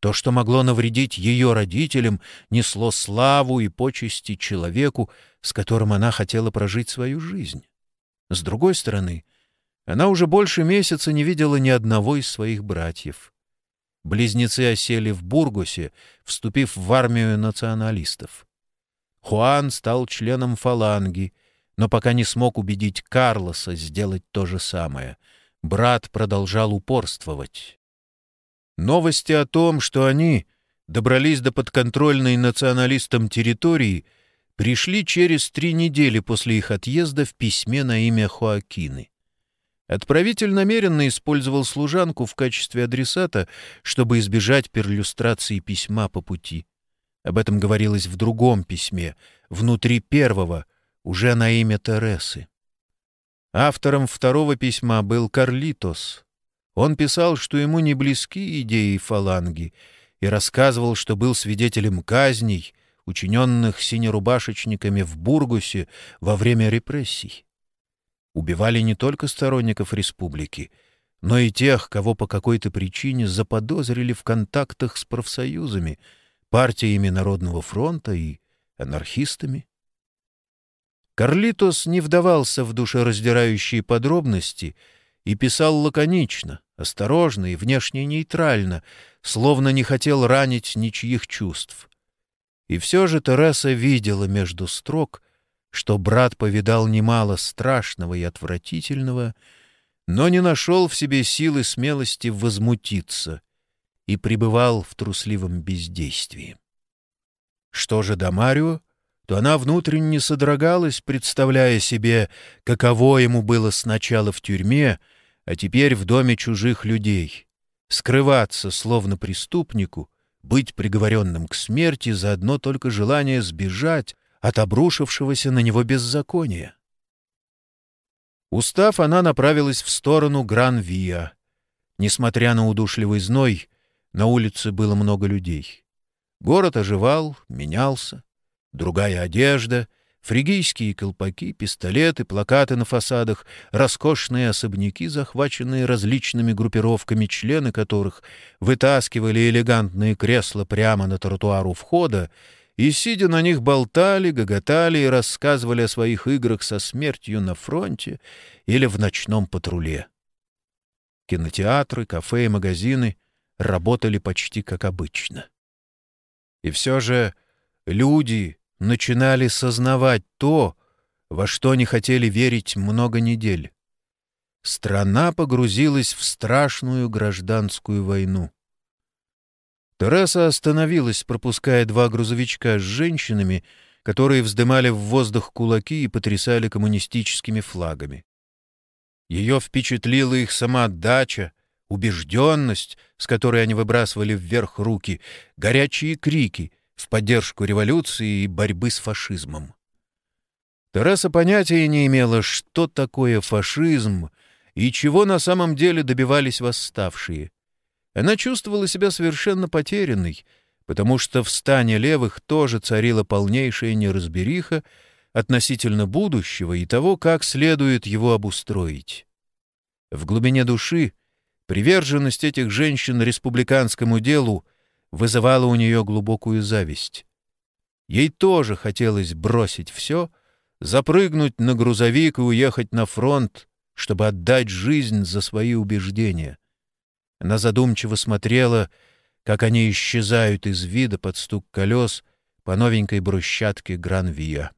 То, что могло навредить ее родителям, несло славу и почести человеку, с которым она хотела прожить свою жизнь. С другой стороны, она уже больше месяца не видела ни одного из своих братьев. Близнецы осели в Бургусе, вступив в армию националистов. Хуан стал членом фаланги, но пока не смог убедить Карлоса сделать то же самое. Брат продолжал упорствовать. Новости о том, что они добрались до подконтрольной националистам территории, пришли через три недели после их отъезда в письме на имя Хоакины. Отправитель намеренно использовал служанку в качестве адресата, чтобы избежать перлюстрации письма по пути. Об этом говорилось в другом письме, внутри первого, уже на имя Тересы. Автором второго письма был Карлитос. Он писал, что ему не близки идеи фаланги, и рассказывал, что был свидетелем казней, учиненных синерубашечниками в Бургусе во время репрессий убивали не только сторонников республики, но и тех, кого по какой-то причине заподозрили в контактах с профсоюзами, партиями Народного фронта и анархистами. Карлитос не вдавался в душераздирающие подробности и писал лаконично, осторожно и внешне нейтрально, словно не хотел ранить ничьих чувств. И все же Тереса видела между строк что брат повидал немало страшного и отвратительного, но не нашел в себе силы смелости возмутиться и пребывал в трусливом бездействии. Что же до Марио, то она внутренне содрогалась, представляя себе, каково ему было сначала в тюрьме, а теперь в доме чужих людей. Скрываться, словно преступнику, быть приговоренным к смерти за одно только желание сбежать, от обрушившегося на него беззакония. Устав, она направилась в сторону Гран-Виа. Несмотря на удушливый зной, на улице было много людей. Город оживал, менялся. Другая одежда, фригийские колпаки, пистолеты, плакаты на фасадах, роскошные особняки, захваченные различными группировками, члены которых вытаскивали элегантные кресла прямо на тротуар у входа и, сидя на них, болтали, гоготали и рассказывали о своих играх со смертью на фронте или в ночном патруле. Кинотеатры, кафе и магазины работали почти как обычно. И все же люди начинали сознавать то, во что не хотели верить много недель. Страна погрузилась в страшную гражданскую войну. Тереса остановилась, пропуская два грузовичка с женщинами, которые вздымали в воздух кулаки и потрясали коммунистическими флагами. Ее впечатлила их сама дача, убежденность, с которой они выбрасывали вверх руки, горячие крики в поддержку революции и борьбы с фашизмом. Тереса понятия не имела, что такое фашизм и чего на самом деле добивались восставшие. Она чувствовала себя совершенно потерянной, потому что в стане левых тоже царила полнейшая неразбериха относительно будущего и того, как следует его обустроить. В глубине души приверженность этих женщин республиканскому делу вызывала у нее глубокую зависть. Ей тоже хотелось бросить все, запрыгнуть на грузовик и уехать на фронт, чтобы отдать жизнь за свои убеждения. Она задумчиво смотрела, как они исчезают из вида под стук колес по новенькой брусчатке Гран-Вия.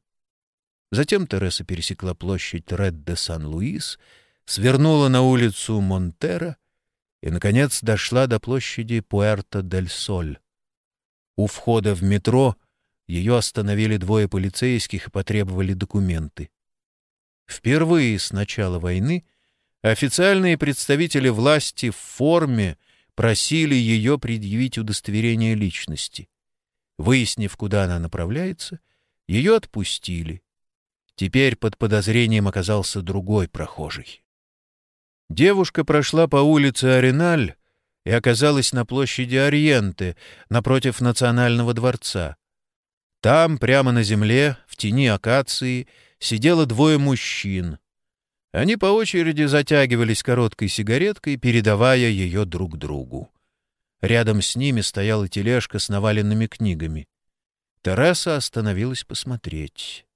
Затем Тереса пересекла площадь Ред-де-Сан-Луис, свернула на улицу Монтера и, наконец, дошла до площади Пуэрто-дель-Соль. У входа в метро ее остановили двое полицейских и потребовали документы. Впервые с начала войны официальные представители власти в форме просили ее предъявить удостоверение личности. Выяснив, куда она направляется, ее отпустили — Теперь под подозрением оказался другой прохожий. Девушка прошла по улице Ареналь и оказалась на площади Ориенте, напротив Национального дворца. Там, прямо на земле, в тени акации, сидело двое мужчин. Они по очереди затягивались короткой сигареткой, передавая ее друг другу. Рядом с ними стояла тележка с наваленными книгами. Тереса остановилась посмотреть.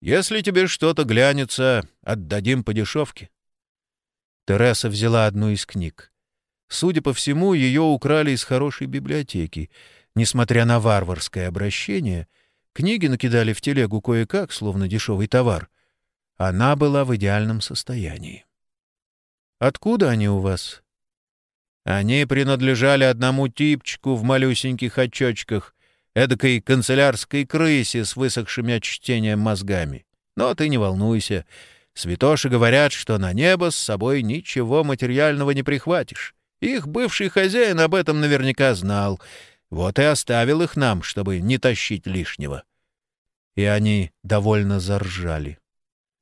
Если тебе что-то глянется, отдадим по дешевке». Тереса взяла одну из книг. Судя по всему, ее украли из хорошей библиотеки. Несмотря на варварское обращение, книги накидали в телегу кое-как, словно дешевый товар. Она была в идеальном состоянии. «Откуда они у вас?» «Они принадлежали одному типчику в малюсеньких очочках, эдакой канцелярской крысе с высохшими от чтения мозгами. Но ты не волнуйся. Святоши говорят, что на небо с собой ничего материального не прихватишь. Их бывший хозяин об этом наверняка знал. Вот и оставил их нам, чтобы не тащить лишнего. И они довольно заржали.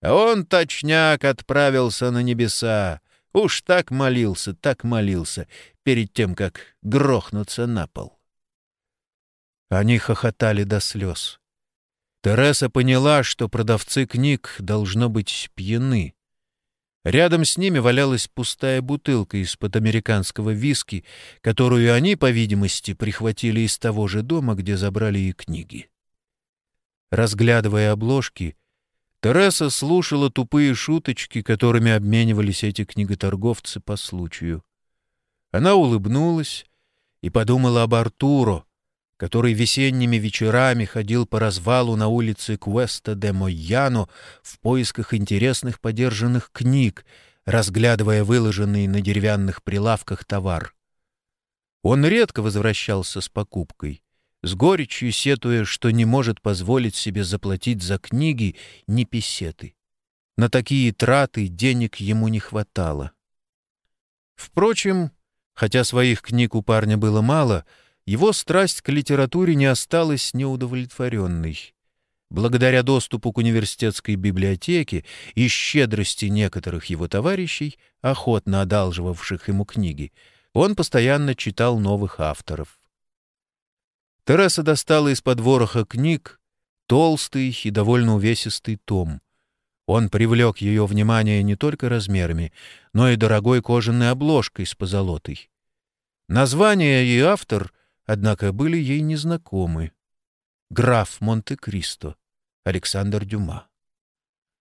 А он точняк отправился на небеса. Уж так молился, так молился, перед тем, как грохнуться на пол. Они хохотали до слез. Тереса поняла, что продавцы книг должно быть пьяны. Рядом с ними валялась пустая бутылка из-под американского виски, которую они, по видимости, прихватили из того же дома, где забрали и книги. Разглядывая обложки, Тереса слушала тупые шуточки, которыми обменивались эти книготорговцы по случаю. Она улыбнулась и подумала об Артуро, который весенними вечерами ходил по развалу на улице Куэста де Мойяно в поисках интересных подержанных книг, разглядывая выложенный на деревянных прилавках товар. Он редко возвращался с покупкой, с горечью сетуя, что не может позволить себе заплатить за книги ни песеты. На такие траты денег ему не хватало. Впрочем, хотя своих книг у парня было мало — его страсть к литературе не осталась неудовлетворенной. Благодаря доступу к университетской библиотеке и щедрости некоторых его товарищей, охотно одалживавших ему книги, он постоянно читал новых авторов. Тереса достала из-под вороха книг толстый и довольно увесистый том. Он привлек ее внимание не только размерами, но и дорогой кожаной обложкой с позолотой. Название и автор однако были ей незнакомы. Граф Монте-Кристо, Александр Дюма.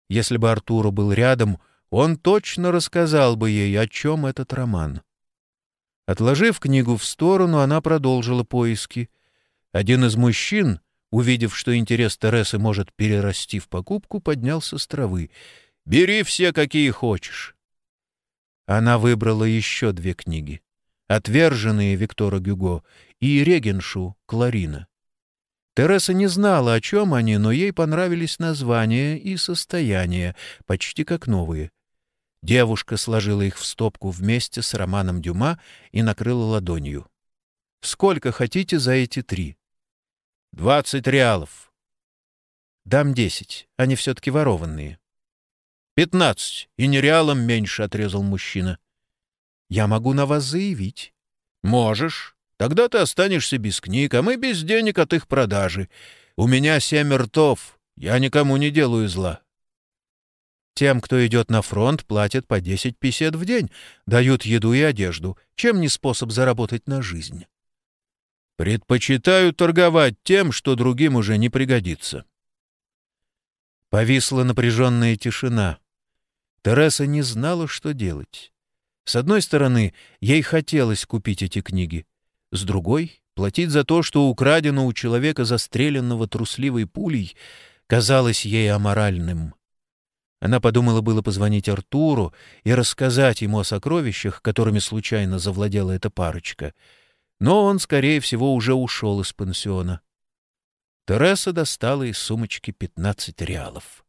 Если бы Артуру был рядом, он точно рассказал бы ей, о чем этот роман. Отложив книгу в сторону, она продолжила поиски. Один из мужчин, увидев, что интерес Тересы может перерасти в покупку, поднялся с травы. «Бери все, какие хочешь». Она выбрала еще две книги. «Отверженные» Виктора Гюго и «Регеншу» Кларина. Тереса не знала, о чем они, но ей понравились названия и состояние, почти как новые. Девушка сложила их в стопку вместе с романом Дюма и накрыла ладонью. «Сколько хотите за эти три?» «Двадцать реалов». «Дам десять. Они все-таки ворованные». «Пятнадцать. И не реалом меньше», — отрезал мужчина. «Я могу на вас заявить». «Можешь. Тогда ты останешься без книг, а мы без денег от их продажи. У меня семь ртов, я никому не делаю зла». Тем, кто идет на фронт, платят по десять писет в день, дают еду и одежду. Чем не способ заработать на жизнь? Предпочитаю торговать тем, что другим уже не пригодится. Повисла напряженная тишина. Тереса не знала, что делать. С одной стороны, ей хотелось купить эти книги. С другой — платить за то, что украдено у человека, застреленного трусливой пулей, казалось ей аморальным. Она подумала было позвонить Артуру и рассказать ему о сокровищах, которыми случайно завладела эта парочка. Но он, скорее всего, уже ушел из пансиона. Тереса достала из сумочки 15 реалов.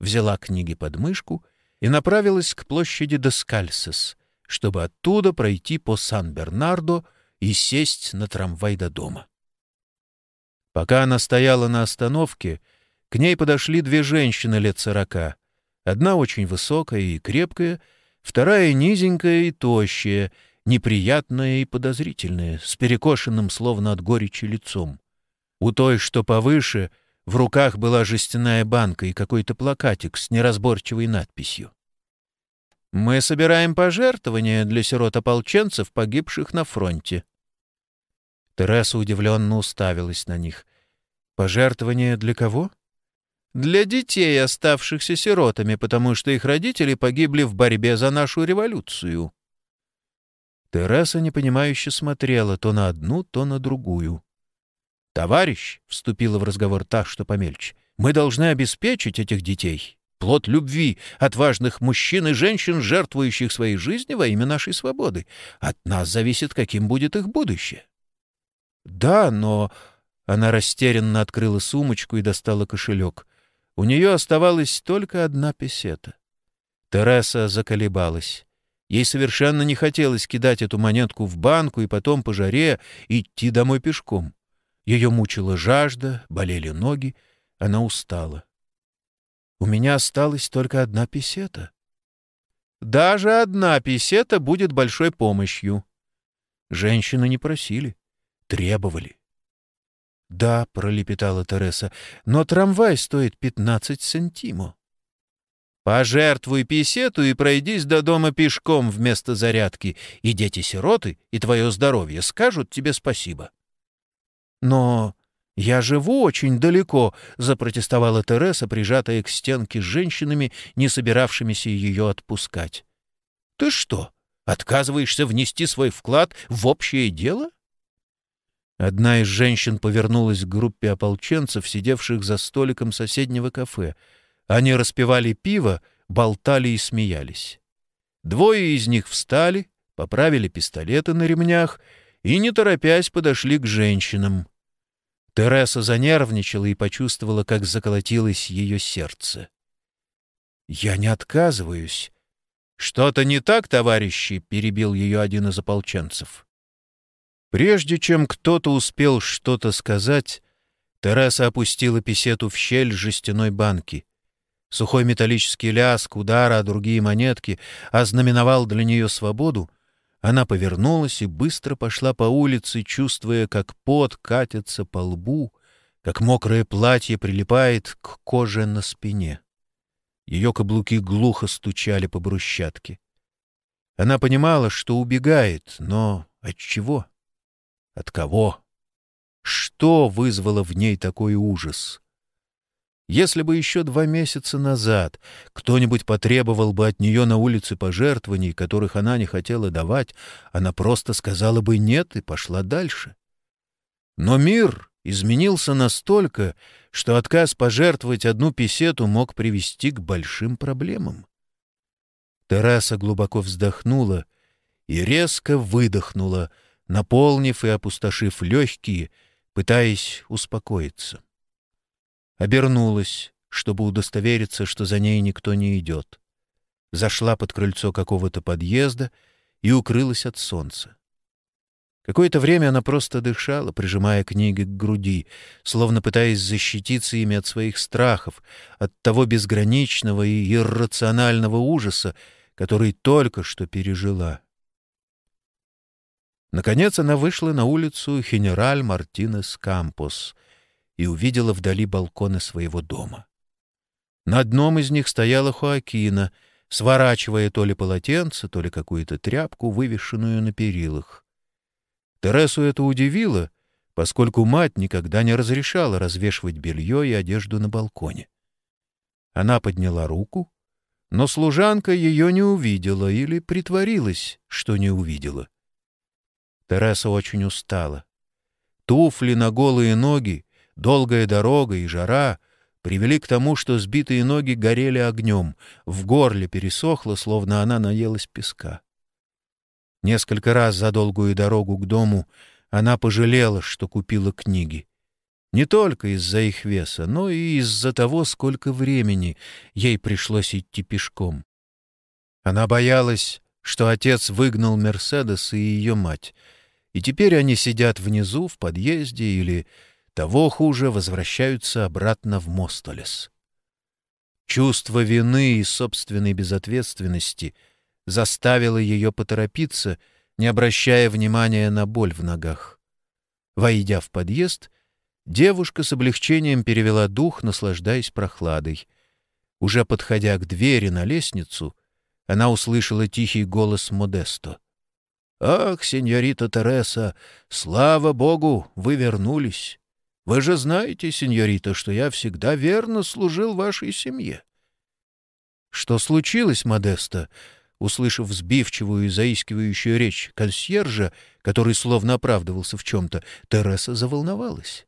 Взяла книги под мышку и направилась к площади Доскальсес, чтобы оттуда пройти по Сан-Бернардо и сесть на трамвай до дома. Пока она стояла на остановке, к ней подошли две женщины лет сорока. Одна очень высокая и крепкая, вторая низенькая и тощая, неприятная и подозрительная, с перекошенным словно от горечи лицом. У той, что повыше, в руках была жестяная банка и какой-то плакатик с неразборчивой надписью. Мы собираем пожертвования для сирот-ополченцев, погибших на фронте». Тереса удивленно уставилась на них. «Пожертвования для кого?» «Для детей, оставшихся сиротами, потому что их родители погибли в борьбе за нашу революцию». Тереса непонимающе смотрела то на одну, то на другую. «Товарищ», — вступила в разговор та, что помельче, — «мы должны обеспечить этих детей плод любви отважных мужчин и женщин, жертвующих своей жизнью во имя нашей свободы. От нас зависит, каким будет их будущее. Да, но... Она растерянно открыла сумочку и достала кошелек. У нее оставалась только одна песета. Тереса заколебалась. Ей совершенно не хотелось кидать эту монетку в банку и потом по жаре идти домой пешком. Ее мучила жажда, болели ноги, она устала. У меня осталась только одна писета. Даже одна писета будет большой помощью. Женщины не просили, требовали. «Да», — пролепетала Тереса, — «но трамвай стоит пятнадцать сантимо». «Пожертвуй писету и пройдись до дома пешком вместо зарядки, и дети-сироты, и твое здоровье скажут тебе спасибо». «Но «Я живу очень далеко», — запротестовала Тереса, прижатая к стенке с женщинами, не собиравшимися ее отпускать. «Ты что, отказываешься внести свой вклад в общее дело?» Одна из женщин повернулась к группе ополченцев, сидевших за столиком соседнего кафе. Они распивали пиво, болтали и смеялись. Двое из них встали, поправили пистолеты на ремнях и, не торопясь, подошли к женщинам. Тереса занервничала и почувствовала, как заколотилось ее сердце. «Я не отказываюсь». «Что-то не так, товарищи?» — перебил ее один из ополченцев. Прежде чем кто-то успел что-то сказать, Тереса опустила писету в щель жестяной банки. Сухой металлический лязг, удара, другие монетки ознаменовал для нее свободу, она повернулась и быстро пошла по улице, чувствуя, как пот катится по лбу, как мокрое платье прилипает к коже на спине. Ее каблуки глухо стучали по брусчатке. Она понимала, что убегает, но от чего? От кого? Что вызвало в ней такой ужас? Если бы еще два месяца назад кто-нибудь потребовал бы от нее на улице пожертвований, которых она не хотела давать, она просто сказала бы «нет» и пошла дальше. Но мир изменился настолько, что отказ пожертвовать одну песету мог привести к большим проблемам. Тераса глубоко вздохнула и резко выдохнула, наполнив и опустошив легкие, пытаясь успокоиться. Обернулась, чтобы удостовериться, что за ней никто не идет. Зашла под крыльцо какого-то подъезда и укрылась от солнца. Какое-то время она просто дышала, прижимая книги к груди, словно пытаясь защититься ими от своих страхов, от того безграничного и иррационального ужаса, который только что пережила. Наконец она вышла на улицу Хенераль Мартинес Кампус и увидела вдали балконы своего дома. На одном из них стояла Хоакина, сворачивая то ли полотенце, то ли какую-то тряпку, вывешенную на перилах. Тересу это удивило, поскольку мать никогда не разрешала развешивать белье и одежду на балконе. Она подняла руку, но служанка ее не увидела или притворилась, что не увидела. Тереса очень устала. Туфли на голые ноги, долгая дорога и жара привели к тому, что сбитые ноги горели огнем, в горле пересохло, словно она наелась песка. Несколько раз за долгую дорогу к дому она пожалела, что купила книги. Не только из-за их веса, но и из-за того, сколько времени ей пришлось идти пешком. Она боялась, что отец выгнал Мерседес и ее мать, и теперь они сидят внизу в подъезде или, того хуже, возвращаются обратно в Мостолес. Чувство вины и собственной безответственности — заставило ее поторопиться, не обращая внимания на боль в ногах. Войдя в подъезд, девушка с облегчением перевела дух, наслаждаясь прохладой. Уже подходя к двери на лестницу, она услышала тихий голос Модесто. «Ах, сеньорита Тереса, слава богу, вы вернулись! Вы же знаете, сеньорита, что я всегда верно служил вашей семье». «Что случилось, Модесто?» услышав взбивчивую и заискивающую речь консьержа, который словно оправдывался в чем-то, Тереса заволновалась.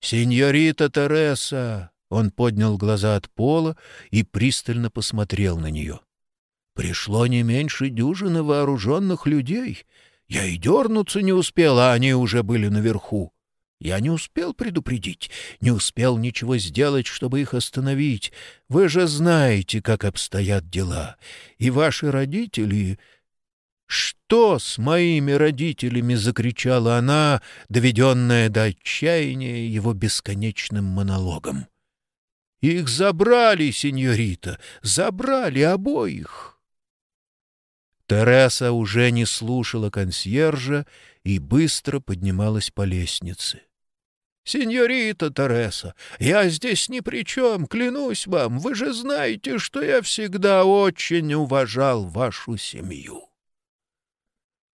«Сеньорита Тереса!» Он поднял глаза от пола и пристально посмотрел на нее. «Пришло не меньше дюжины вооруженных людей. Я и дернуться не успел, а они уже были наверху. Я не успел предупредить, не успел ничего сделать, чтобы их остановить. Вы же знаете, как обстоят дела. И ваши родители... «Что с моими родителями?» — закричала она, доведенная до отчаяния его бесконечным монологом. «Их забрали, сеньорита, забрали обоих!» Тереса уже не слушала консьержа и быстро поднималась по лестнице. «Сеньорита Тереса, я здесь ни при чем, клянусь вам, вы же знаете, что я всегда очень уважал вашу семью».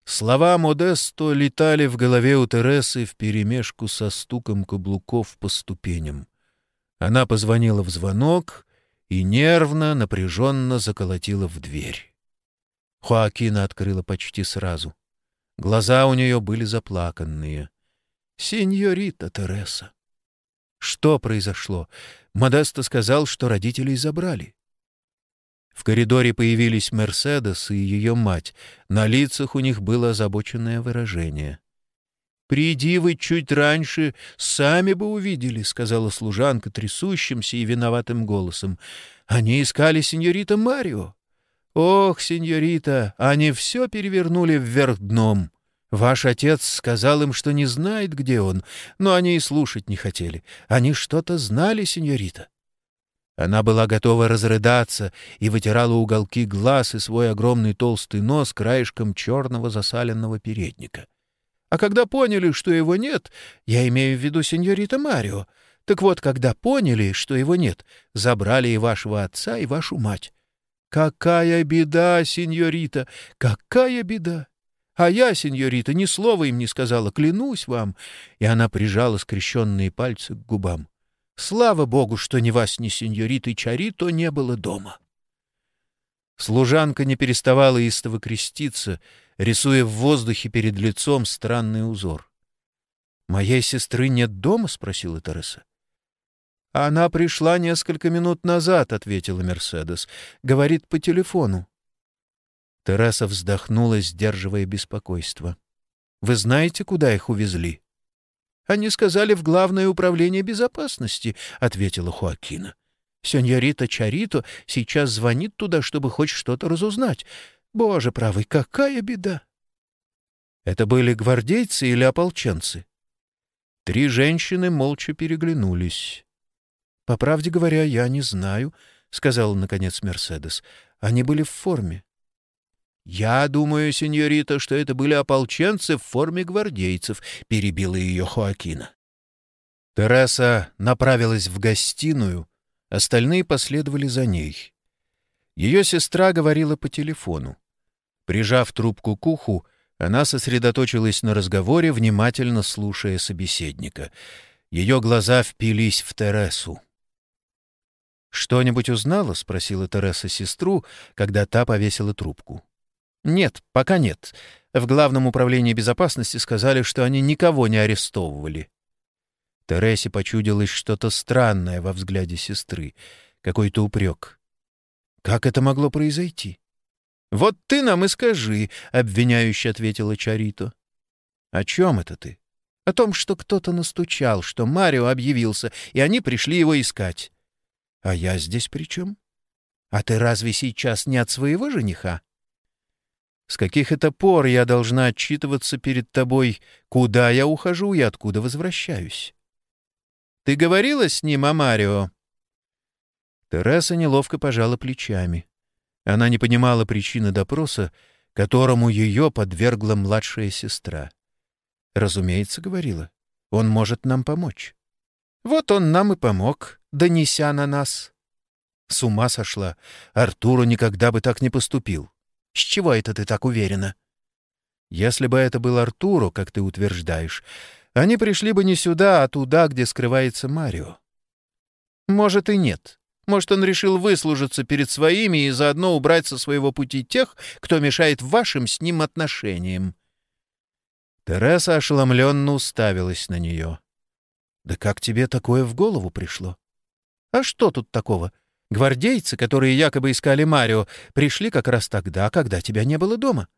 Слова Модесто летали в голове у Тересы вперемешку со стуком каблуков по ступеням. Она позвонила в звонок и нервно, напряженно заколотила в дверь. Хоакина открыла почти сразу. Глаза у нее были заплаканные. «Сеньорита Тереса». «Что произошло?» Модесто сказал, что родителей забрали. В коридоре появились Мерседес и ее мать. На лицах у них было озабоченное выражение. «Приди вы чуть раньше, сами бы увидели», — сказала служанка трясущимся и виноватым голосом. «Они искали сеньорита Марио». «Ох, сеньорита, они все перевернули вверх дном». Ваш отец сказал им, что не знает, где он, но они и слушать не хотели. Они что-то знали, сеньорита. Она была готова разрыдаться и вытирала уголки глаз и свой огромный толстый нос краешком черного засаленного передника. А когда поняли, что его нет, я имею в виду сеньорита Марио, так вот, когда поняли, что его нет, забрали и вашего отца, и вашу мать. Какая беда, сеньорита, какая беда! А я, сеньорита, ни слова им не сказала, клянусь вам. И она прижала скрещенные пальцы к губам. Слава богу, что ни вас, ни сеньориты Чарито не было дома. Служанка не переставала истово креститься, рисуя в воздухе перед лицом странный узор. «Моей сестры нет дома?» — спросила Тереса. «Она пришла несколько минут назад», — ответила Мерседес. «Говорит по телефону». Тереса вздохнула, сдерживая беспокойство. «Вы знаете, куда их увезли?» «Они сказали в Главное управление безопасности», — ответила Хуакина. «Сеньорита Чарито сейчас звонит туда, чтобы хоть что-то разузнать. Боже правый, какая беда!» «Это были гвардейцы или ополченцы?» Три женщины молча переглянулись. «По правде говоря, я не знаю», — сказала, наконец, Мерседес. «Они были в форме». «Я думаю, сеньорита, что это были ополченцы в форме гвардейцев», — перебила ее Хоакина. Тереса направилась в гостиную, остальные последовали за ней. Ее сестра говорила по телефону. Прижав трубку к уху, она сосредоточилась на разговоре, внимательно слушая собеседника. Ее глаза впились в Тересу. «Что-нибудь узнала?» — спросила Тереса сестру, когда та повесила трубку. «Нет, пока нет. В Главном управлении безопасности сказали, что они никого не арестовывали». Тересе почудилось что-то странное во взгляде сестры, какой-то упрек. «Как это могло произойти?» «Вот ты нам и скажи», — обвиняюще ответила Чарито. «О чем это ты?» «О том, что кто-то настучал, что Марио объявился, и они пришли его искать». А я здесь при чем? А ты разве сейчас не от своего жениха? С каких это пор я должна отчитываться перед тобой, куда я ухожу и откуда возвращаюсь? Ты говорила с ним о Марио?» Тереса неловко пожала плечами. Она не понимала причины допроса, которому ее подвергла младшая сестра. «Разумеется, — говорила, — он может нам помочь. Вот он нам и помог, донеся на нас. С ума сошла. Артуру никогда бы так не поступил. С чего это ты так уверена? Если бы это был Артуру, как ты утверждаешь, они пришли бы не сюда, а туда, где скрывается Марио. Может и нет. Может, он решил выслужиться перед своими и заодно убрать со своего пути тех, кто мешает вашим с ним отношениям. Тереса ошеломленно уставилась на нее. «Да как тебе такое в голову пришло?» А что тут такого? Гвардейцы, которые якобы искали Марио, пришли как раз тогда, когда тебя не было дома.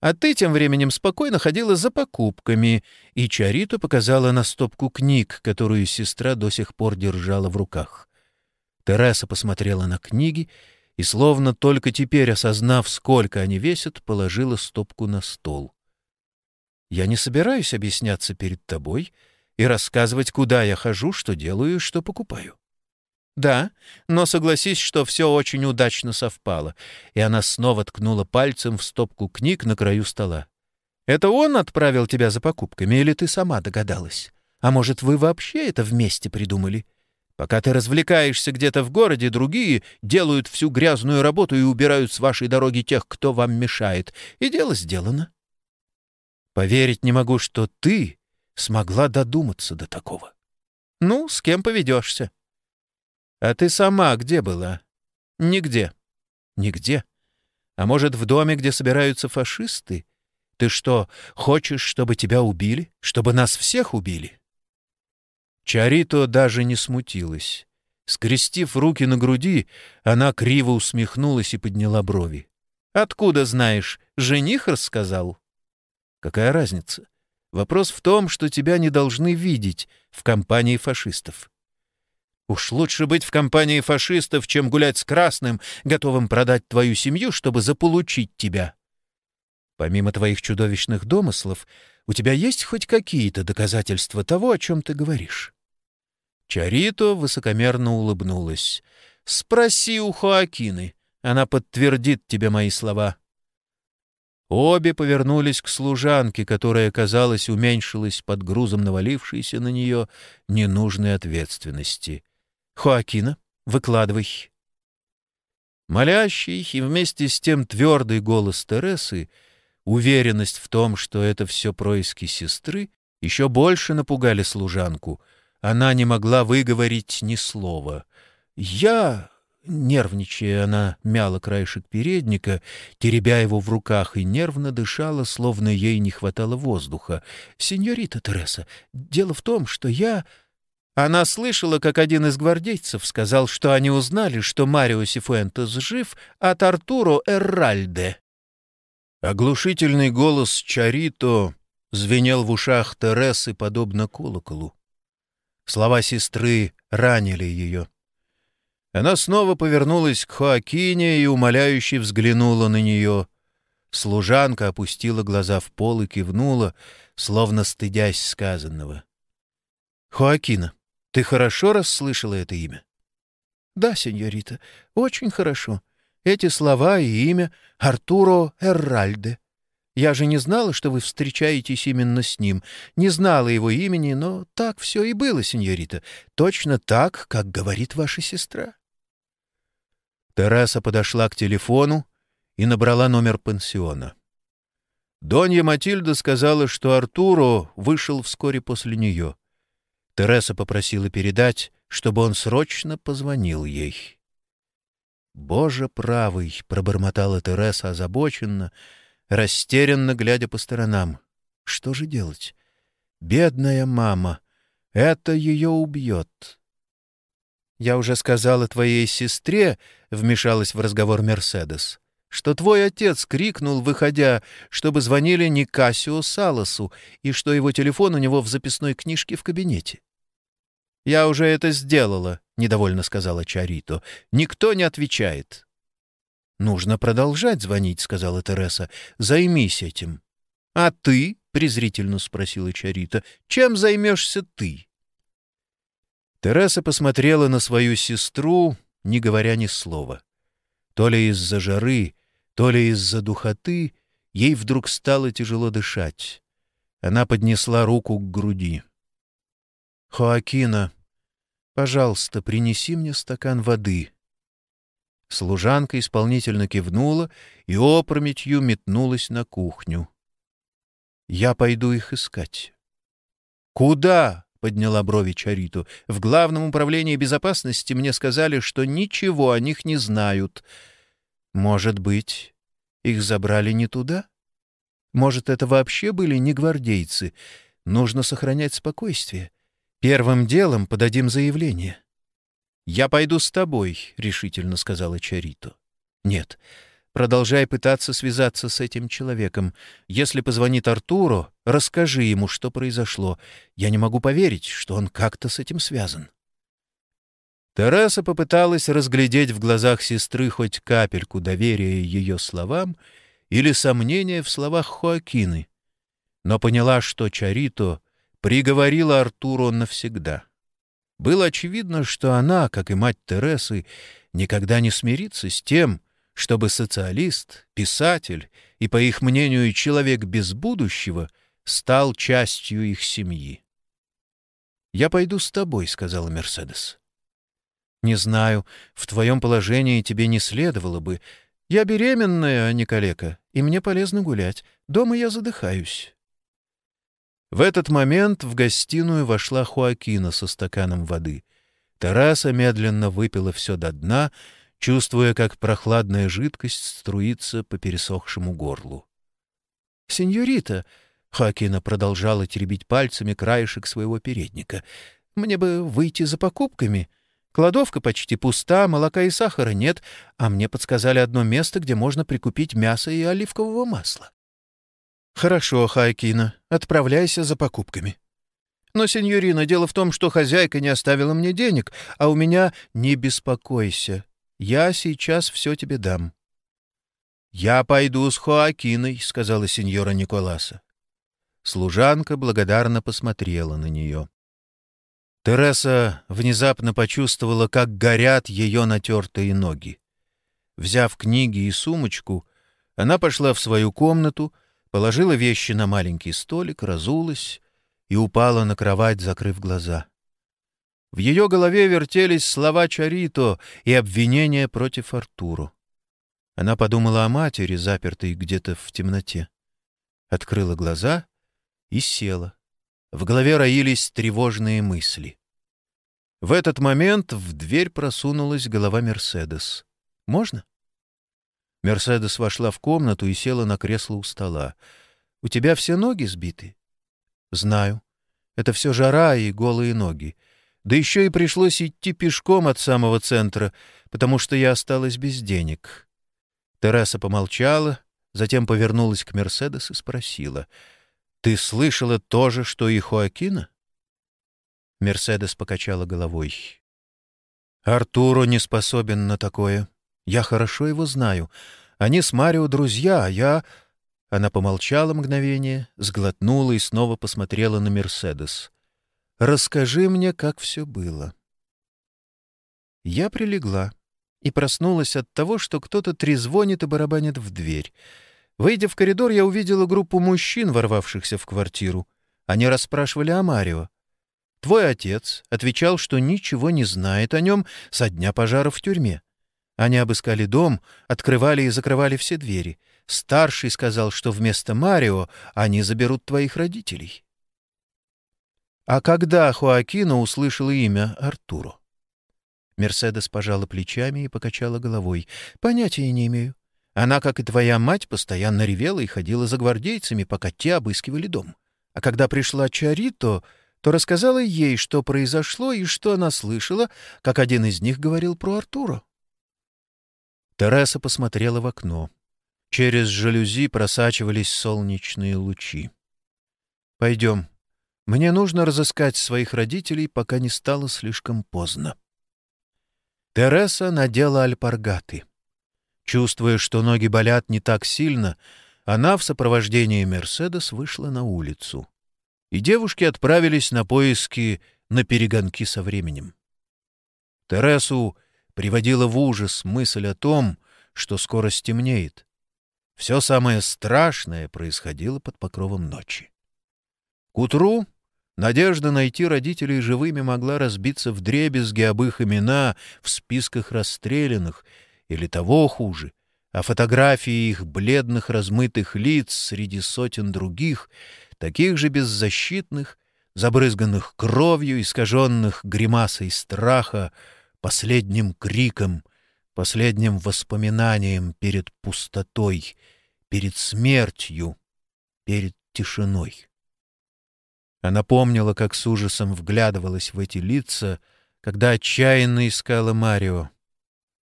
А ты тем временем спокойно ходила за покупками, и Чарито показала на стопку книг, которую сестра до сих пор держала в руках. Тереса посмотрела на книги и, словно только теперь осознав, сколько они весят, положила стопку на стол. «Я не собираюсь объясняться перед тобой и рассказывать, куда я хожу, что делаю и что покупаю. «Да, но согласись, что все очень удачно совпало». И она снова ткнула пальцем в стопку книг на краю стола. «Это он отправил тебя за покупками, или ты сама догадалась? А может, вы вообще это вместе придумали? Пока ты развлекаешься где-то в городе, другие делают всю грязную работу и убирают с вашей дороги тех, кто вам мешает. И дело сделано». «Поверить не могу, что ты смогла додуматься до такого». «Ну, с кем поведешься?» «А ты сама где была?» «Нигде». «Нигде? А может, в доме, где собираются фашисты? Ты что, хочешь, чтобы тебя убили? Чтобы нас всех убили?» Чарито даже не смутилась. Скрестив руки на груди, она криво усмехнулась и подняла брови. «Откуда знаешь? Жених рассказал?» «Какая разница? Вопрос в том, что тебя не должны видеть в компании фашистов. Уж лучше быть в компании фашистов, чем гулять с красным, готовым продать твою семью, чтобы заполучить тебя. Помимо твоих чудовищных домыслов, у тебя есть хоть какие-то доказательства того, о чем ты говоришь?» Чарито высокомерно улыбнулась. «Спроси у Хоакины. Она подтвердит тебе мои слова». Обе повернулись к служанке, которая, казалось, уменьшилась под грузом навалившейся на нее ненужной ответственности. Хоакина, выкладывай. Молящий и вместе с тем твердый голос Тересы, уверенность в том, что это все происки сестры, еще больше напугали служанку. Она не могла выговорить ни слова. «Я... Нервничая, она мяла краешек передника, теребя его в руках, и нервно дышала, словно ей не хватало воздуха. «Сеньорита Тереса, дело в том, что я...» Она слышала, как один из гвардейцев сказал, что они узнали, что Марио Сифуэнтес жив от Артуро Эрральде. Оглушительный голос Чарито звенел в ушах Тересы, подобно колоколу. Слова сестры ранили ее. Она снова повернулась к Хоакине и умоляюще взглянула на нее. Служанка опустила глаза в пол и кивнула, словно стыдясь сказанного. «Хоакина, ты хорошо расслышала это имя?» «Да, сеньорита, очень хорошо. Эти слова и имя Артуро Эрральде. Я же не знала, что вы встречаетесь именно с ним. Не знала его имени, но так все и было, сеньорита. Точно так, как говорит ваша сестра». Тераса подошла к телефону и набрала номер пансиона. Донья Матильда сказала, что Артуро вышел вскоре после нее. Тереса попросила передать, чтобы он срочно позвонил ей. «Боже правый!» — пробормотала Тереса озабоченно, растерянно глядя по сторонам. «Что же делать? Бедная мама! Это ее убьет!» «Я уже сказала твоей сестре», — вмешалась в разговор Мерседес, «что твой отец крикнул, выходя, чтобы звонили не Кассио Саласу, и что его телефон у него в записной книжке в кабинете». «Я уже это сделала», — недовольно сказала Чарито. «Никто не отвечает». «Нужно продолжать звонить», — сказала Тереса. «Займись этим». «А ты?» — презрительно спросила Чарита. «Чем займешься ты?» Тереса посмотрела на свою сестру, не говоря ни слова. То ли из-за жары, то ли из-за духоты ей вдруг стало тяжело дышать. Она поднесла руку к груди. «Хоакина, пожалуйста, принеси мне стакан воды». Служанка исполнительно кивнула и опрометью метнулась на кухню. «Я пойду их искать». «Куда?» подняла брови Чариту. «В главном управлении безопасности мне сказали, что ничего о них не знают. Может быть, их забрали не туда? Может, это вообще были не гвардейцы? Нужно сохранять спокойствие. Первым делом подадим заявление». «Я пойду с тобой», — решительно сказала Чариту. «Нет, Продолжай пытаться связаться с этим человеком. Если позвонит Артуру, расскажи ему, что произошло. Я не могу поверить, что он как-то с этим связан». Тераса попыталась разглядеть в глазах сестры хоть капельку доверия ее словам или сомнения в словах Хоакины, но поняла, что Чарито приговорила Артуру навсегда. Было очевидно, что она, как и мать Тересы, никогда не смирится с тем, чтобы социалист, писатель и, по их мнению, человек без будущего стал частью их семьи. «Я пойду с тобой», — сказала Мерседес. «Не знаю, в твоем положении тебе не следовало бы. Я беременная, а не калека, и мне полезно гулять. Дома я задыхаюсь». В этот момент в гостиную вошла Хуакина со стаканом воды. Тараса медленно выпила все до дна — чувствуя, как прохладная жидкость струится по пересохшему горлу. «Сеньорита!» — Хакина продолжала теребить пальцами краешек своего передника. «Мне бы выйти за покупками. Кладовка почти пуста, молока и сахара нет, а мне подсказали одно место, где можно прикупить мясо и оливкового масла». «Хорошо, Хайкина, отправляйся за покупками». «Но, сеньорина, дело в том, что хозяйка не оставила мне денег, а у меня не беспокойся. Я сейчас все тебе дам». «Я пойду с Хоакиной», — сказала сеньора Николаса. Служанка благодарно посмотрела на нее. Тереса внезапно почувствовала, как горят ее натертые ноги. Взяв книги и сумочку, она пошла в свою комнату, положила вещи на маленький столик, разулась и упала на кровать, закрыв глаза. В ее голове вертелись слова Чарито и обвинения против Артуру. Она подумала о матери, запертой где-то в темноте. Открыла глаза и села. В голове роились тревожные мысли. В этот момент в дверь просунулась голова Мерседес. «Можно?» Мерседес вошла в комнату и села на кресло у стола. «У тебя все ноги сбиты?» «Знаю. Это все жара и голые ноги. Да еще и пришлось идти пешком от самого центра, потому что я осталась без денег». Тереса помолчала, затем повернулась к Мерседес и спросила. «Ты слышала то же, что и Хоакина?» Мерседес покачала головой. «Артуро не способен на такое. Я хорошо его знаю. Они с Марио друзья, а я...» Она помолчала мгновение, сглотнула и снова посмотрела на Мерседес. «Расскажи мне, как все было». Я прилегла и проснулась от того, что кто-то трезвонит и барабанит в дверь. Выйдя в коридор, я увидела группу мужчин, ворвавшихся в квартиру. Они расспрашивали о Марио. Твой отец отвечал, что ничего не знает о нем со дня пожара в тюрьме. Они обыскали дом, открывали и закрывали все двери. Старший сказал, что вместо Марио они заберут твоих родителей. А когда Хуакина услышала имя Артуро? Мерседес пожала плечами и покачала головой. «Понятия не имею. Она, как и твоя мать, постоянно ревела и ходила за гвардейцами, пока те обыскивали дом. А когда пришла Чарито, то рассказала ей, что произошло и что она слышала, как один из них говорил про Артура». Тереса посмотрела в окно. Через жалюзи просачивались солнечные лучи. «Пойдем. Мне нужно разыскать своих родителей, пока не стало слишком поздно». Тереса надела альпаргаты. Чувствуя, что ноги болят не так сильно, она в сопровождении Мерседес вышла на улицу. И девушки отправились на поиски на перегонки со временем. Тересу приводила в ужас мысль о том, что скоро стемнеет. Все самое страшное происходило под покровом ночи. К утру Надежда найти родителей живыми могла разбиться в дребезги об их имена в списках расстрелянных, или того хуже, а фотографии их бледных размытых лиц среди сотен других, таких же беззащитных, забрызганных кровью, искаженных гримасой страха, последним криком, последним воспоминанием перед пустотой, перед смертью, перед тишиной. Она помнила, как с ужасом вглядывалась в эти лица, когда отчаянно искала Марио.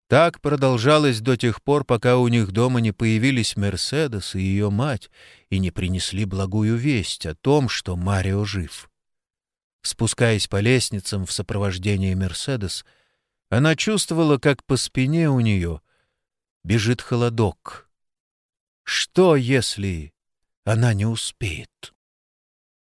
Так продолжалось до тех пор, пока у них дома не появились Мерседес и ее мать и не принесли благую весть о том, что Марио жив. Спускаясь по лестницам в сопровождении Мерседес, она чувствовала, как по спине у нее бежит холодок. Что, если она не успеет?